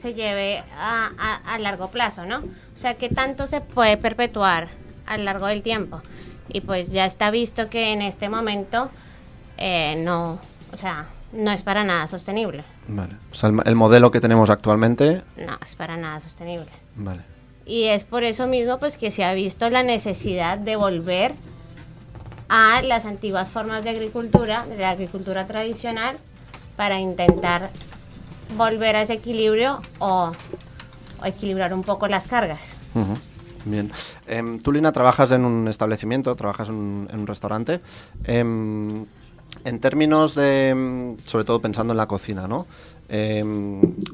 se lleve a, a- a largo plazo, ¿no? O sea, qué tanto se puede perpetuar a lo largo del tiempo. Y pues ya está visto que en este momento eh, no, o sea, no es para nada sostenible. Vale. O sea, el, el modelo que tenemos actualmente. No, es para nada sostenible. Vale. Y es por eso mismo pues que se ha visto la necesidad de volver a las antiguas formas de agricultura, de la agricultura tradicional, para intentar volver a ese equilibrio o, equilibrar un poco las cargas. Bien. Em, tú, Lina, trabajas en un establecimiento, trabajas en un, en un restaurante. Em, en términos de, em, sobre todo pensando en la cocina, ¿no?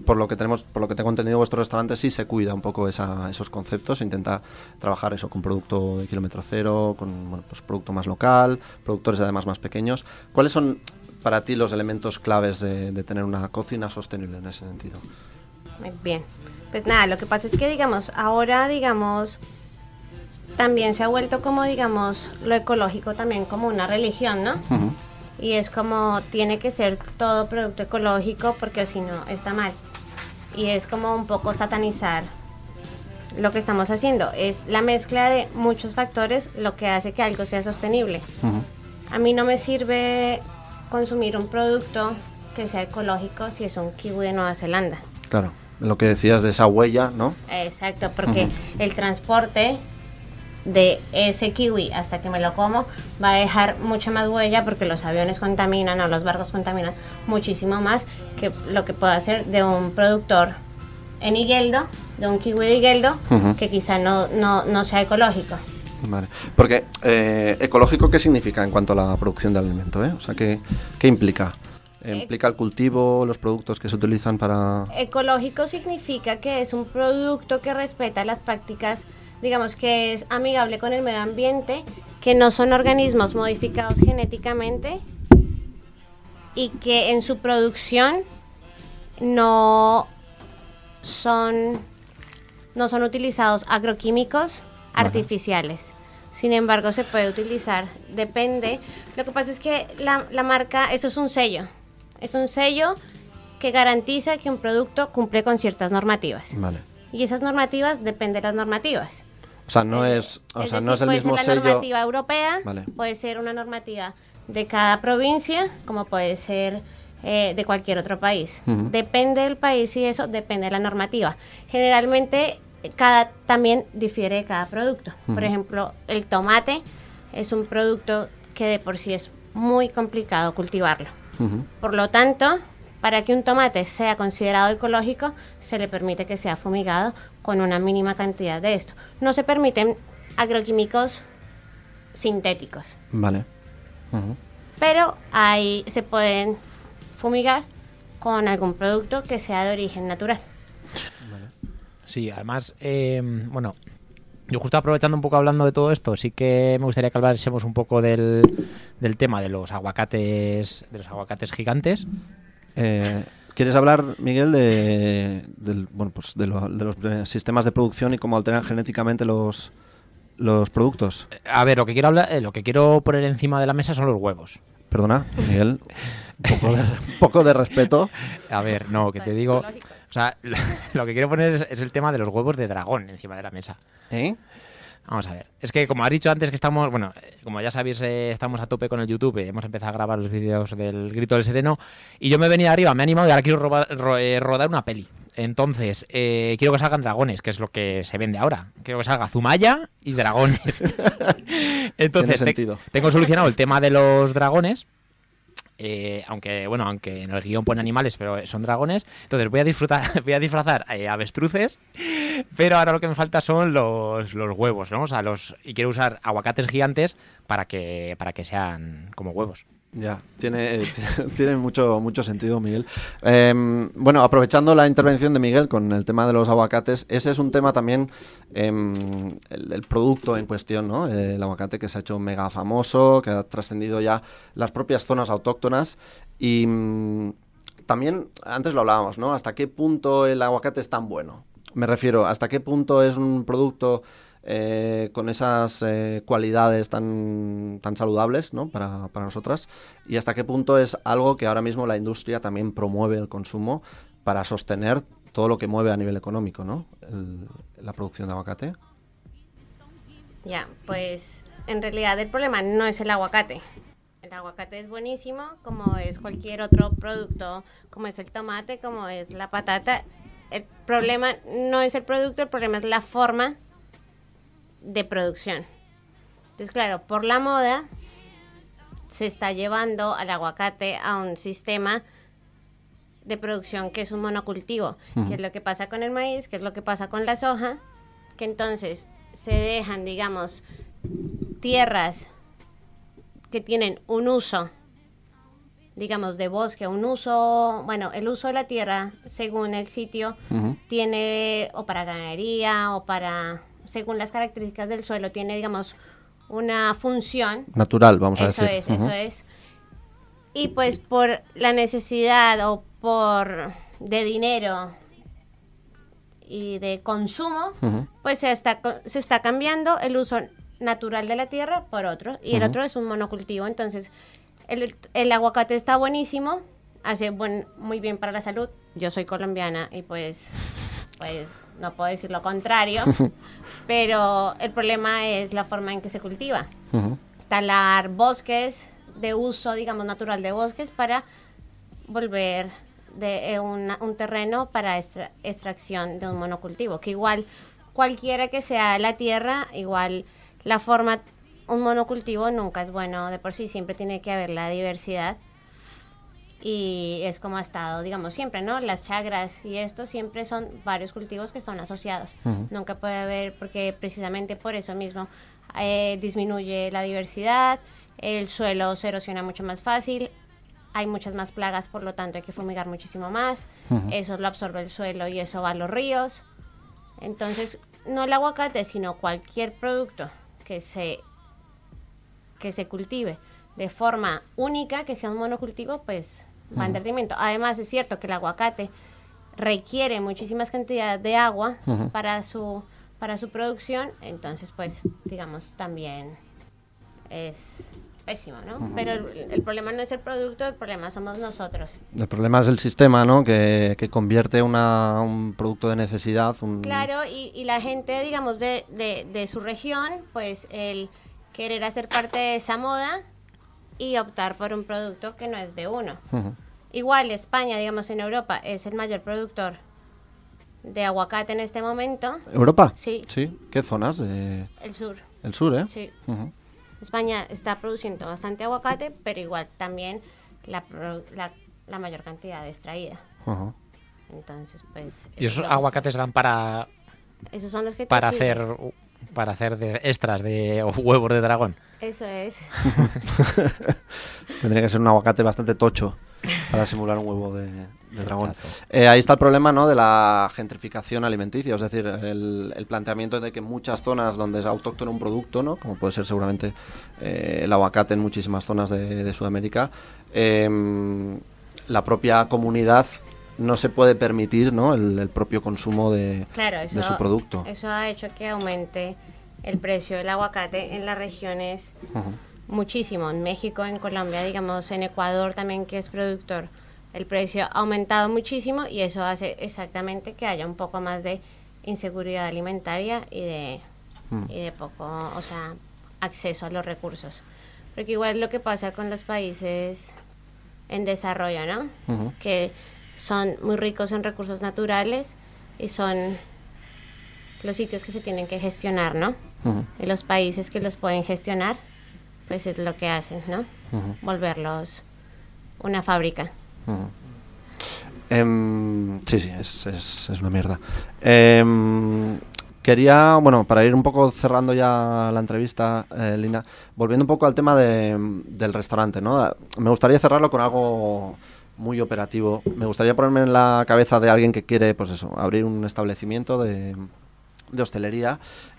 Por lo que tenemos, por lo que tengo entendido, vuestro restaurante sí se cuida un poco esa- esos conceptos, intenta trabajar eso con producto de kilómetro cero, con bueno, pues producto más local, productores además más pequeños. ¿Cuáles son para ti los elementos claves de, de tener una cocina sostenible en ese sentido? Muy Bien. Pues nada, lo que pasa es que, digamos, ahora, digamos, también se ha vuelto como, digamos, lo ecológico también como una religión, ¿no? Y es como, tiene que ser todo producto ecológico porque si no, está mal. Y es como un poco satanizar lo que estamos haciendo. Es la mezcla de muchos factores lo que hace que algo sea sostenible. A mí no me sirve consumir un producto que sea ecológico si es un kiwi de Nueva Zelanda. Claro, lo que decías de esa huella, ¿no? Exacto, porque el transporte de ese kiwi hasta que me lo como va a dejar mucha más huella porque los aviones contaminan o los barcos contaminan muchísimo más que lo que puede hacer de un productor en Higueldo, de un kiwi de Higueldo, que quizá no, no, no sea ecológico. Vale. Porque eh, ecológico, ¿qué significa en cuanto a la producción de alimento? eh? O sea, ¿qué, qué implica? ¿Implica el cultivo, los productos que se utilizan para...? Ecológico significa que es un producto que respeta las prácticas digamos que es amigable con el medio ambiente, que no son organismos modificados genéticamente y que en su producción no son, no son utilizados agroquímicos artificiales. Sin embargo, se puede utilizar, depende. Lo que pasa es que la, la marca, eso es un sello. Es un sello que garantiza que un producto cumple con ciertas normativas. Vale. Y esas normativas dependen de las normativas. O sea, no es, o es sea, decir, no es el puede mismo ser la sello. normativa europea, Vale. puede ser una normativa de cada provincia, como puede ser eh, de cualquier otro país. Depende del país y eso depende de la normativa. Generalmente cada también difiere de cada producto. Por ejemplo, el tomate es un producto que de por sí es muy complicado cultivarlo. Por lo tanto, para que un tomate sea considerado ecológico, se le permite que sea fumigado con una mínima cantidad de esto. No se permiten agroquímicos sintéticos, Vale. Pero ahí se pueden fumigar con algún producto que sea de origen natural. Sí, además, eh, bueno, yo justo aprovechando un poco hablando de todo esto, sí que me gustaría que hablásemos un poco del, del tema de los aguacates, de los aguacates gigantes. Eh, ¿Quieres hablar, Miguel, de, del- bueno, pues de, lo- de los sistemas de producción y cómo alteran genéticamente los, los productos? A ver, lo que quiero hablar, eh, lo que quiero poner encima de la mesa son los huevos. Perdona, Miguel, un <laughs> poco de, un poco de respeto. A ver, no, que te digo, o sea, <laughs> lo, que quiero poner es, es el tema de los huevos de dragón encima de la mesa. ¿Eh? Vamos a ver. Es que como has dicho antes que estamos, bueno, como ya sabéis, eh, estamos a tope con el YouTube, eh, hemos empezado a grabar los vídeos del Grito del Sereno y yo me he venido arriba, me he animado y ahora quiero roba- ro- eh, rodar una peli. Entonces, eh, quiero que salgan dragones, que es lo que se vende ahora. Quiero que salga Zumaya y dragones. <laughs> Entonces, te- tengo solucionado el tema de los dragones. Eh, aunque, bueno, aunque en el guion pone animales, pero son dragones. Entonces voy a disfrutar, <laughs> voy a disfrazar eh, avestruces, pero ahora lo que me falta son los, los huevos, ¿no? O sea, los. Y quiero usar aguacates gigantes para que, para que sean como huevos. Ya, tiene, <laughs> tiene mucho, mucho sentido, Miguel. Em, bueno, aprovechando la intervención de Miguel con el tema de los aguacates, ese es un tema también, em, el, producto en cuestión, ¿no? El aguacate que se ha hecho mega famoso, que ha trascendido ya las propias zonas autóctonas y mm, también, antes lo hablábamos, ¿no? ¿Hasta qué punto el aguacate es tan bueno? Me refiero, ¿hasta qué punto es un producto eh, con esas eh, cualidades tan, tan saludables ¿no? para, para nosotras y hasta qué punto es algo que ahora mismo la industria también promueve el consumo para sostener todo lo que mueve a nivel económico, ¿no? El- la producción de aguacate. Ya, pues en realidad el problema no es el aguacate. El aguacate es buenísimo, como es cualquier otro producto, como es el tomate, como es la patata. El problema no es el producto, el problema es la forma de producción. Entonces, claro, por la moda se está llevando al aguacate a un sistema de producción que es un monocultivo, que es lo que pasa con el maíz, que es lo que pasa con la soja, que entonces se dejan, digamos, tierras que tienen un uso, digamos, de bosque, un uso, bueno, el uso de la tierra según el sitio tiene o para ganadería o para, según las características del suelo, tiene, digamos, una función. Natural, vamos a eso decir. es, eso es. Y pues por la necesidad o por de dinero y de consumo, pues se está, se está cambiando el uso natural de la tierra por otro. Y el otro es un monocultivo. Entonces, el, el aguacate está buenísimo, hace buen, muy bien para la salud. Yo soy colombiana y pues, pues no puedo decir lo contrario. <laughs> pero el problema es la forma en que se cultiva. Talar bosques de uso, digamos, natural de bosques para volver de eh, una- un terreno para extra- extracción de un monocultivo, que igual cualquiera que sea la tierra, igual la forma, un monocultivo nunca es bueno de por sí, siempre tiene que haber la diversidad y es como ha estado, digamos, siempre, ¿no? Las chagras y esto siempre son varios cultivos que son asociados. Nunca puede haber, porque precisamente por eso mismo eh, disminuye la diversidad, el suelo se erosiona mucho más fácil, hay muchas más plagas, por lo tanto hay que fumigar muchísimo más, eso lo absorbe el suelo y eso va a los ríos. Entonces, no el aguacate, sino cualquier producto que se, que se cultive de forma única, que sea un monocultivo, pues Además, es cierto que el aguacate requiere muchísimas cantidades de agua para su para su producción, entonces pues digamos también es pésimo, ¿no? Pero el, el problema no es el producto, el problema somos nosotros. El problema es el sistema, ¿no? Que, que convierte una, un producto de necesidad, un... Claro, y, y la gente, digamos, de, de, de su región, pues el querer hacer parte de esa moda y optar por un producto que no es de uno. Ujú. Igual España, digamos, en Europa es el mayor productor de aguacate en este momento. ¿Europa? Sí, Sí. ¿Qué zonas? de- el sur. El sur, ¿eh? Sí. España está produciendo bastante aguacate, pero igual también la, pro- la, la mayor cantidad extraída. Ajá. Entonces, pues... Y eso es esos aguacates dan para Esos son los que para hacer para hacer de extras de huevos de dragón. Eso es. <laughs> Tendría que ser un aguacate bastante tocho para simular un huevo de, de dragón. Eh, ahí está el problema ¿no? de la gentrificación alimenticia, es decir, el, el planteamiento de que muchas zonas donde es autóctono un producto, ¿no? como puede ser seguramente eh, el aguacate en muchísimas zonas de, de Sudamérica, em, la propia comunidad no se puede permitir ¿no? el, el propio consumo de, Claro, eso, de su producto. eso ha hecho que aumente el precio del aguacate en las regiones. Muchísimo. En México, en Colombia, digamos, en Ecuador también, que es productor, el precio ha aumentado muchísimo y eso hace exactamente que haya un poco más de inseguridad alimentaria y de, Mm. y de poco, o sea, acceso a los recursos. Porque igual lo que pasa con los países en desarrollo, ¿no? Que son muy ricos en recursos naturales y son los sitios que se tienen que gestionar, ¿no? Y los países que los pueden gestionar, pues es lo que hacen, ¿no? Ujú. Volverlos una fábrica. Em, sí, sí, es, es- es una mierda. Em, quería, bueno, para ir un poco cerrando ya la entrevista, eh, Lina, volviendo un poco al tema de- del restaurante, ¿no? Me gustaría cerrarlo con algo muy operativo. Me gustaría ponerme en la cabeza de alguien que quiere, pues eso, abrir un establecimiento de, de hostelería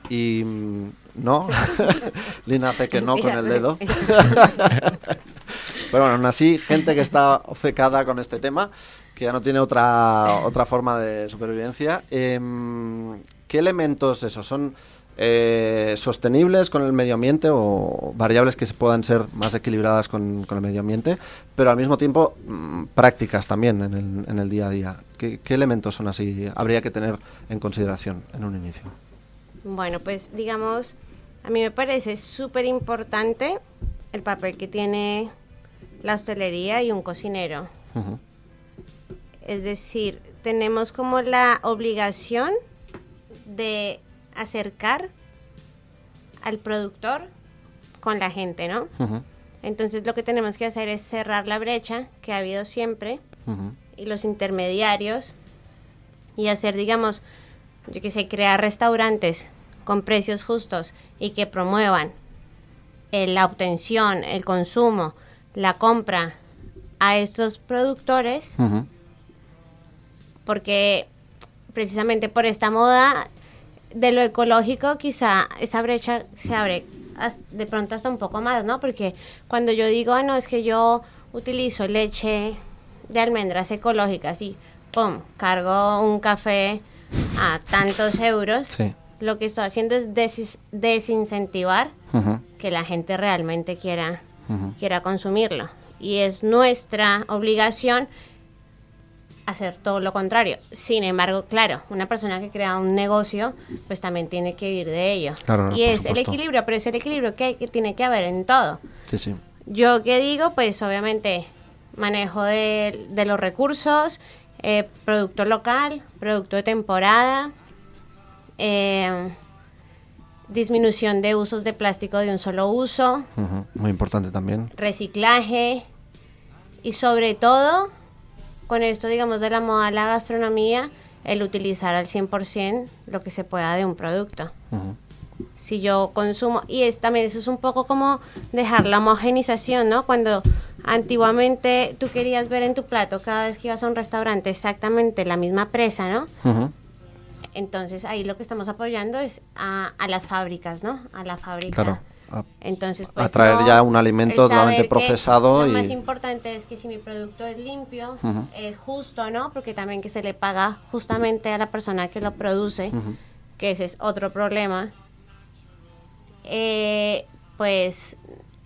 y... ¿No? <laughs> Lina hace que no con el dedo. <laughs> Pero bueno, aún así, gente que está obcecada con este tema, que ya no tiene otra, otra forma de supervivencia. em, ¿Qué elementos esos son eh, sostenibles con el medio ambiente o variables que se puedan ser más equilibradas con, con el medio ambiente, pero al mismo tiempo mm, prácticas también en el, en el día a día? ¿Qué, qué elementos son así? Habría que tener en consideración en un inicio. Bueno, pues digamos, a mí me parece súper importante el papel que tiene la hostelería y un cocinero. Es decir, tenemos como la obligación de acercar al productor con la gente, ¿no? Entonces lo que tenemos que hacer es cerrar la brecha que ha habido siempre y los intermediarios y hacer, digamos, yo que sé, crear restaurantes con precios justos y que promuevan eh, la obtención, el consumo, la compra a estos productores, porque precisamente por esta moda de lo ecológico, quizá esa brecha se abre de pronto hasta un poco más, ¿no? Porque cuando yo digo, ah, no, es que yo utilizo leche de almendras ecológicas y, ¡pum!, cargo un café a tantos euros, Sí. Lo que estoy haciendo es desincentivar que la gente realmente quiera, quiera consumirlo. Y es nuestra obligación hacer todo lo contrario. Sin embargo, claro, una persona que crea un negocio, pues también tiene que vivir de ello. Claro, y es el equilibrio, pero es el equilibrio que, hay- que tiene que haber en todo. Sí, sí. Yo qué digo, pues obviamente manejo de, de los recursos, eh, producto local, producto de temporada, eh, disminución de usos de plástico de un solo uso. Muy importante también. reciclaje y sobre todo con esto digamos de la moda la gastronomía el utilizar al 100% lo que se pueda de un producto si yo consumo y es también eso es un poco como dejar la homogenización no cuando antiguamente tú querías ver en tu plato cada vez que ibas a un restaurante exactamente la misma presa no. Entonces ahí lo que estamos apoyando es a, a las fábricas, ¿no? A la fábrica. Claro. A, Entonces, a pues, traer no, ya un alimento totalmente procesado Lo y más importante es que si mi producto es limpio, es justo, ¿no? Porque también que se le paga justamente a la persona que lo produce, que ese es otro problema. Eh, pues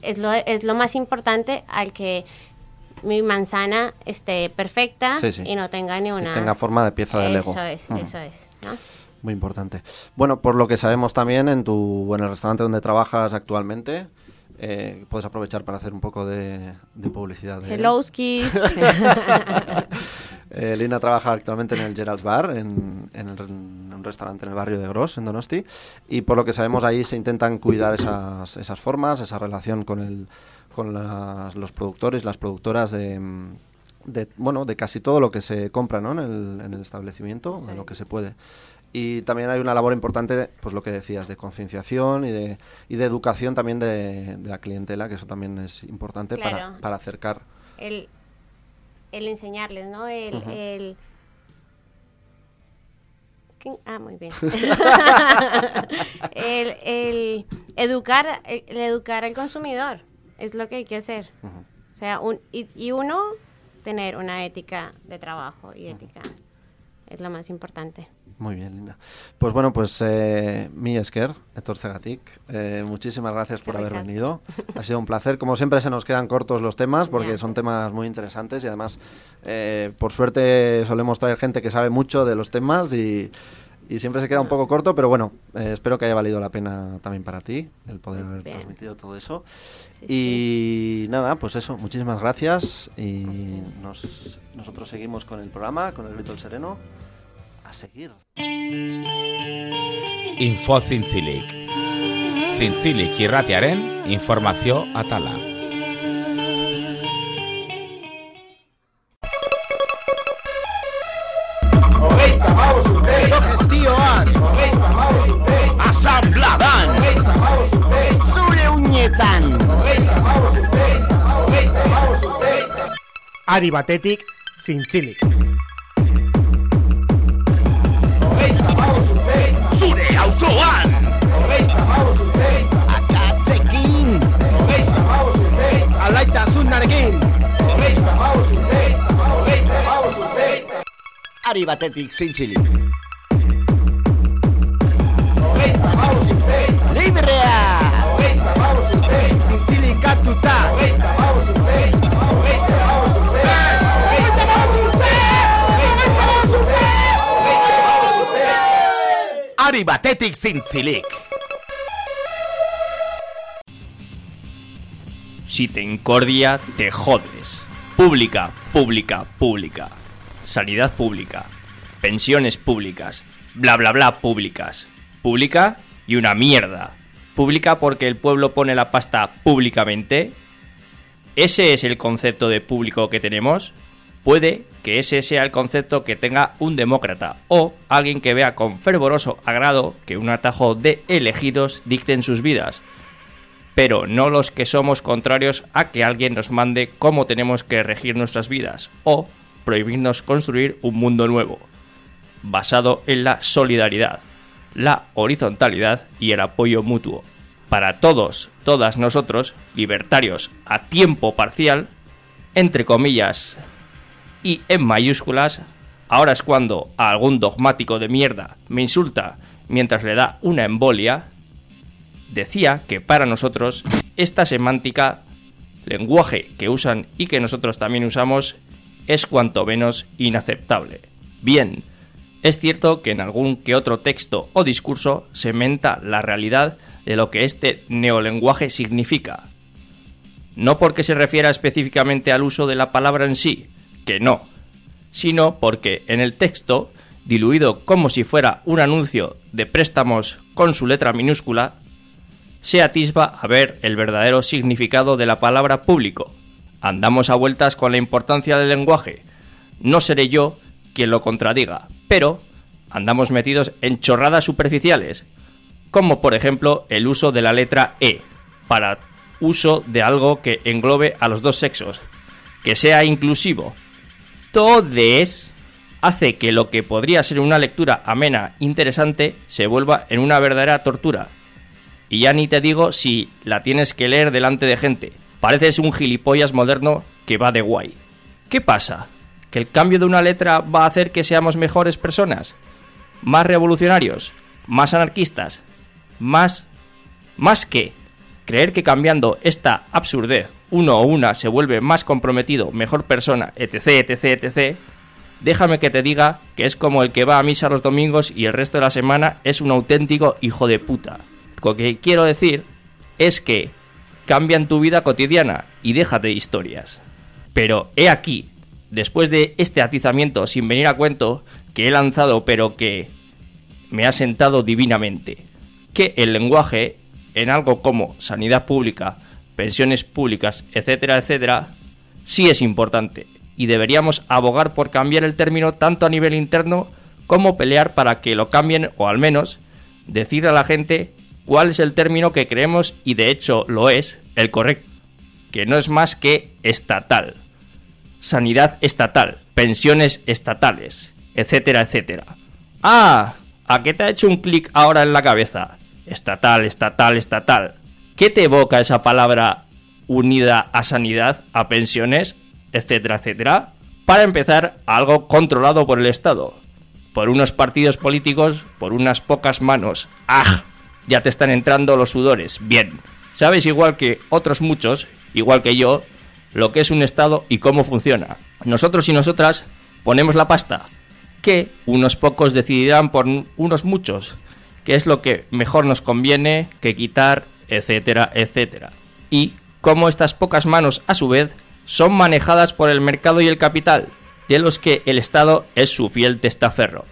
es lo, es lo más importante al que mi manzana esté perfecta Sí, sí. y no tenga ni y una... tenga forma de pieza de Lego. Eso es, eso es, ¿no? Muy importante. Bueno, por lo que sabemos también en tu en el restaurante donde trabajas actualmente, eh, puedes aprovechar para hacer un poco de, de publicidad. De él. Hello, skis. <laughs> Eh, Lina trabaja actualmente en el Gerald's Bar, en, en el- en un restaurante en el barrio de Gros, en Donosti, y por lo que sabemos ahí se intentan cuidar esas, esas formas, esa relación con, el, con las- los productores, las productoras de, de, bueno, de casi todo lo que se compra ¿no? en, el, en el establecimiento, de lo que se puede. Y también hay una labor importante, pues lo que decías, de concienciación y de, y de educación también de, de la clientela, que eso también es importante para, Claro. para acercar. el, el enseñarles, ¿no? El, el-. Ah, muy bien. <laughs> el, el educar, el, el educar al consumidor es lo que hay que hacer. O sea, un, y, y uno tener una ética de trabajo y ética es lo más importante. Muy bien, Lina. Pues bueno, pues eh, mi esker, Héctor Cegatic, eh, muchísimas gracias por haber venido. Ha sido un placer. Como siempre se nos quedan cortos los temas porque Ya. son temas muy interesantes y además, eh, por suerte, solemos traer gente que sabe mucho de los temas y, y siempre se queda un poco corto, pero bueno, eh, espero que haya valido la pena también para ti el poder haber Bien. transmitido todo eso. Sí, y nada, pues eso, muchísimas gracias y nos- nosotros seguimos con el programa, con el grito del sereno. A seguir. Info zintzilik. Zintzilik irratiaren informazio atala. Urte Ari batetik, zintzilik. Zure auzoan Akatzekin Alaitasunarekin maus urte Ari batetik zintzilik. Urte Librea! Si te incordia, te jodes. Pública, pública, pública. Sanidad pública. Pensiones públicas. Bla, bla, bla, públicas. Pública y una mierda. Pública porque el pueblo pone la pasta públicamente. ¿Ese es el concepto de público que tenemos? Puede que ese sea el concepto que tenga un demócrata o alguien que vea con fervoroso agrado que un atajo de elegidos dicten sus vidas pero no los que somos contrarios a que alguien nos mande cómo tenemos que regir nuestras vidas o prohibirnos construir un mundo nuevo, basado en la solidaridad, la horizontalidad y el apoyo mutuo. Para todos, todas nosotros, libertarios a tiempo parcial, entre comillas y en mayúsculas, ahora es cuando a algún dogmático de mierda me insulta mientras le da una embolia, decía que para nosotros esta semántica, lenguaje que usan y que nosotros también usamos, es cuanto menos inaceptable. Bien, es cierto que en algún que otro texto o discurso se menta la realidad de lo que este neolenguaje significa. No porque se refiera específicamente al uso de la palabra en sí, que no, sino porque en el texto, diluido como si fuera un anuncio de préstamos con su letra minúscula, se atisba a ver el verdadero significado de la palabra público. Andamos a vueltas con la importancia del lenguaje. No seré yo quien lo contradiga, pero andamos metidos en chorradas superficiales, como por ejemplo el uso de la letra E para uso de algo que englobe a los dos sexos, que sea inclusivo. Todes, hace que lo que podría ser una lectura amena, interesante, se vuelva en una verdadera tortura. Y ya ni te digo si la tienes que leer delante de gente. Pareces un gilipollas moderno que va de guay. ¿Qué pasa? ¿Que el cambio de una letra va a hacer que seamos mejores personas? ¿Más revolucionarios? ¿Más anarquistas? ¿Más... ¿Más qué? Creer que cambiando esta absurdez uno o una se vuelve más comprometido, mejor persona, etc, etc, etc, déjame que te diga que es como el que va a misa los domingos y el resto de la semana es un auténtico hijo de puta. Lo que quiero decir es que cambian tu vida cotidiana y déjate historias. Pero he aquí, después de este atizamiento sin venir a cuento que he lanzado pero que me ha sentado divinamente, que el lenguaje en algo como sanidad pública, pensiones públicas, etcétera, etcétera, sí es importante y deberíamos abogar por cambiar el término tanto a nivel interno como pelear para que lo cambien o al menos decir a la gente cuál es el término que creemos y de hecho lo es, el correcto, que no es más que estatal. Sanidad estatal, pensiones estatales, etcétera, etcétera. Ah, ¿a qué te ha hecho un clic ahora en la cabeza? Estatal, estatal, estatal. ¿Qué te evoca esa palabra unida a sanidad, a pensiones, etcétera, etcétera? Para empezar, algo controlado por el Estado, por unos partidos políticos, por unas pocas manos. ¡Ah! Ya te están entrando los sudores. Bien. Sabes igual que otros muchos, igual que yo, lo que es un Estado y cómo funciona. Nosotros y nosotras ponemos la pasta, que unos pocos decidirán por unos muchos, que es lo que mejor nos conviene que quitar, etcétera, etcétera. Y cómo estas pocas manos, a su vez, son manejadas por el mercado y el capital, de los que el Estado es su fiel testaferro.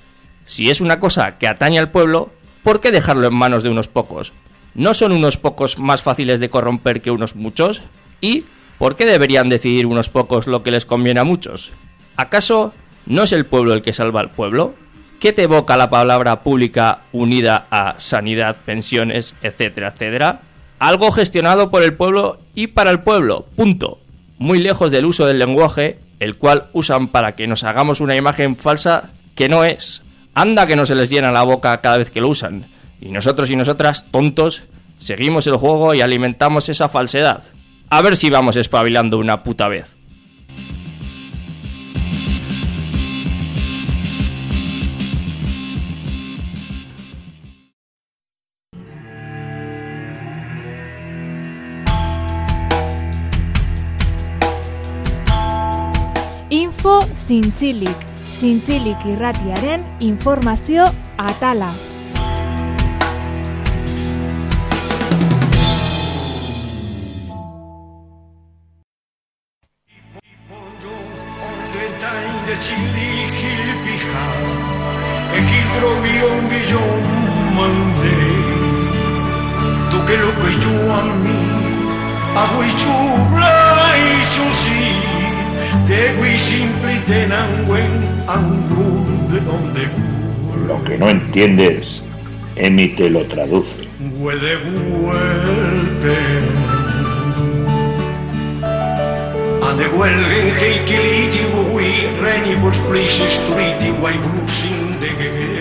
Si es una cosa que atañe al pueblo, ¿por qué dejarlo en manos de unos pocos? ¿No son unos pocos más fáciles de corromper que unos muchos? ¿Y por qué deberían decidir unos pocos lo que les conviene a muchos? ¿Acaso no es el pueblo el que salva al pueblo? ¿Qué te evoca la palabra pública unida a sanidad, pensiones, etcétera, etcétera? Algo gestionado por el pueblo y para el pueblo, punto. Muy lejos del uso del lenguaje, el cual usan para que nos hagamos una imagen falsa que no es. Anda que no se les llena la boca cada vez que lo usan. Y nosotros y nosotras, tontos, seguimos el juego y alimentamos esa falsedad. A ver si vamos espabilando una puta vez. Info Zintzilik. Zintzilik irratiaren informazio atala. Lo que no entiendes, Emi te lo traduce. de gwell ren heikeli di ui reni bos pleis estruiti wai brusin de gege.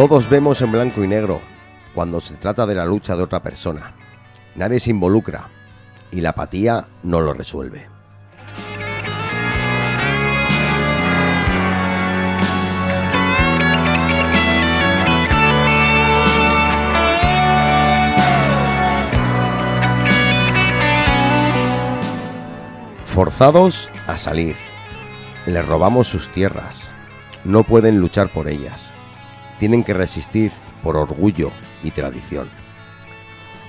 Todos vemos en blanco y negro cuando se trata de la lucha de otra persona. Nadie se involucra y la apatía no lo resuelve. Forzados a salir. Les robamos sus tierras. No pueden luchar por ellas tienen que resistir por orgullo y tradición.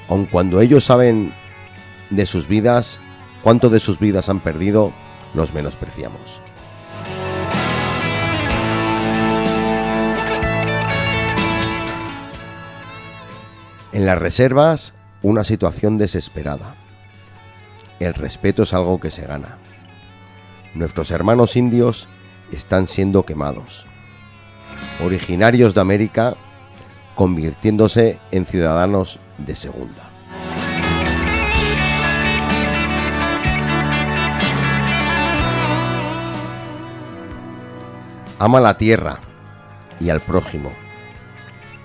Aun cuando ellos saben de sus vidas, cuánto de sus vidas han perdido, los menospreciamos. En las reservas, una situación desesperada. El respeto es algo que se gana. Nuestros hermanos indios están siendo quemados. Originarios de América convirtiéndose en ciudadanos de segunda. Ama la tierra y al prójimo.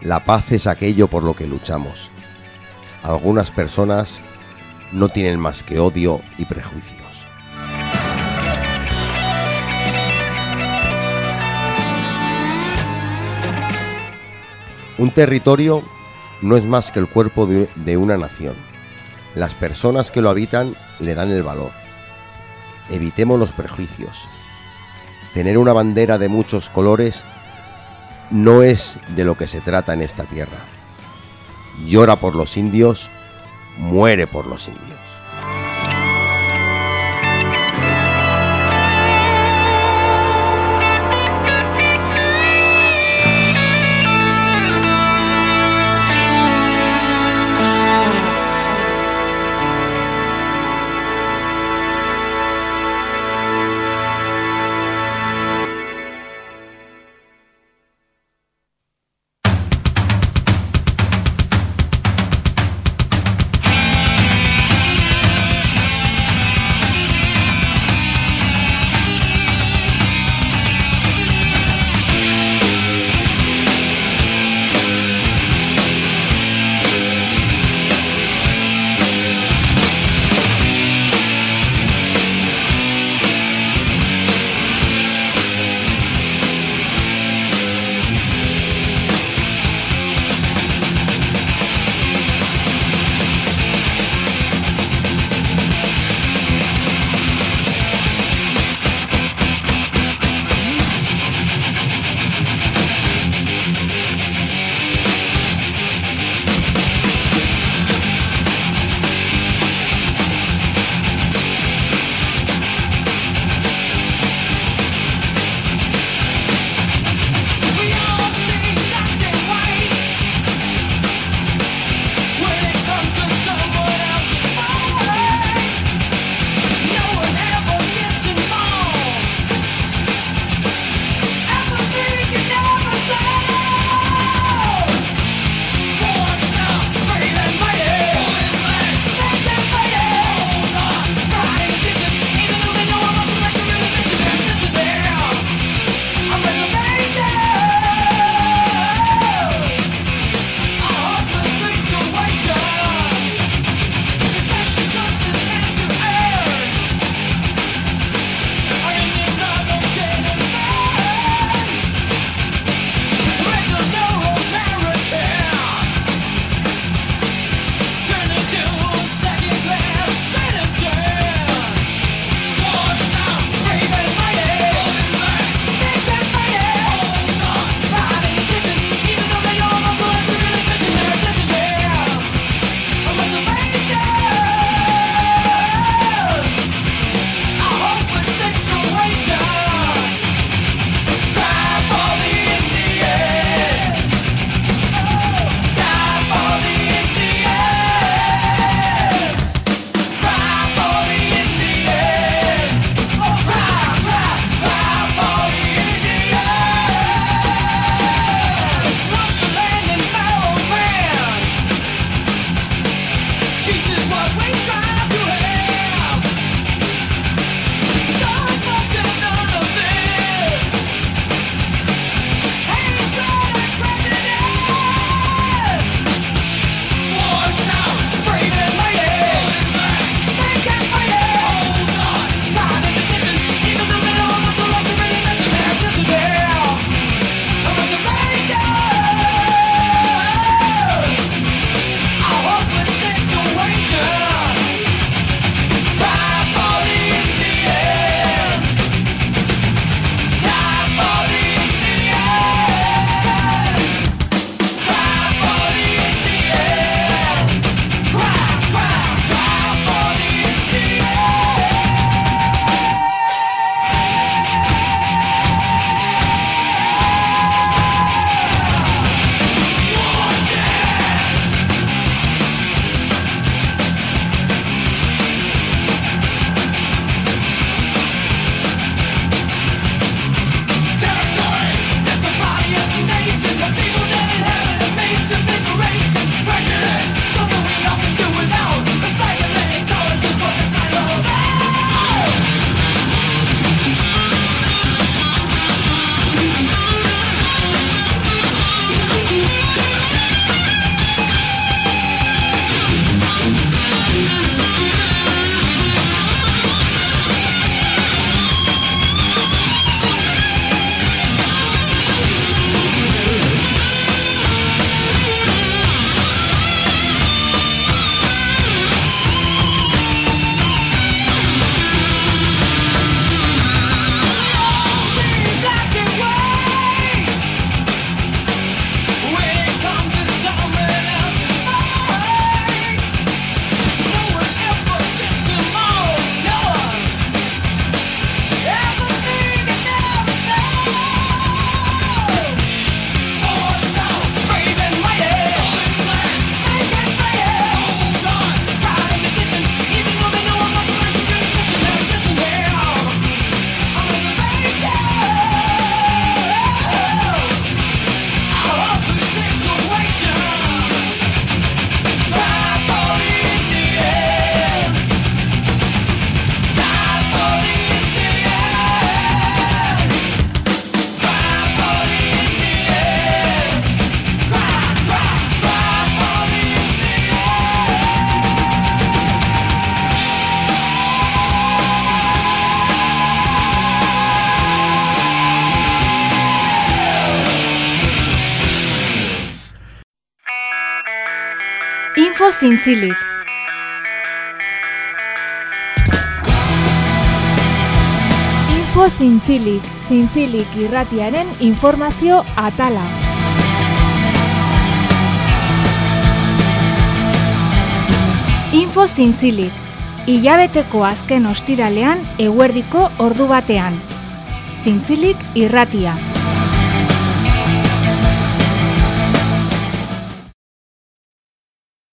La paz es aquello por lo que luchamos. Algunas personas no tienen más que odio y prejuicios. Un territorio no es más que el cuerpo de, de una nación. Las personas que lo habitan le dan el valor. Evitemos los prejuicios. Tener una bandera de muchos colores no es de lo que se trata en esta tierra. Llora por los indios, muere por los indios. Zintzilik. Info zintzilik, zintzilik irratiaren informazio atala. Info zintzilik, hilabeteko azken ostiralean eguerdiko ordu batean. Zintzilik irratia.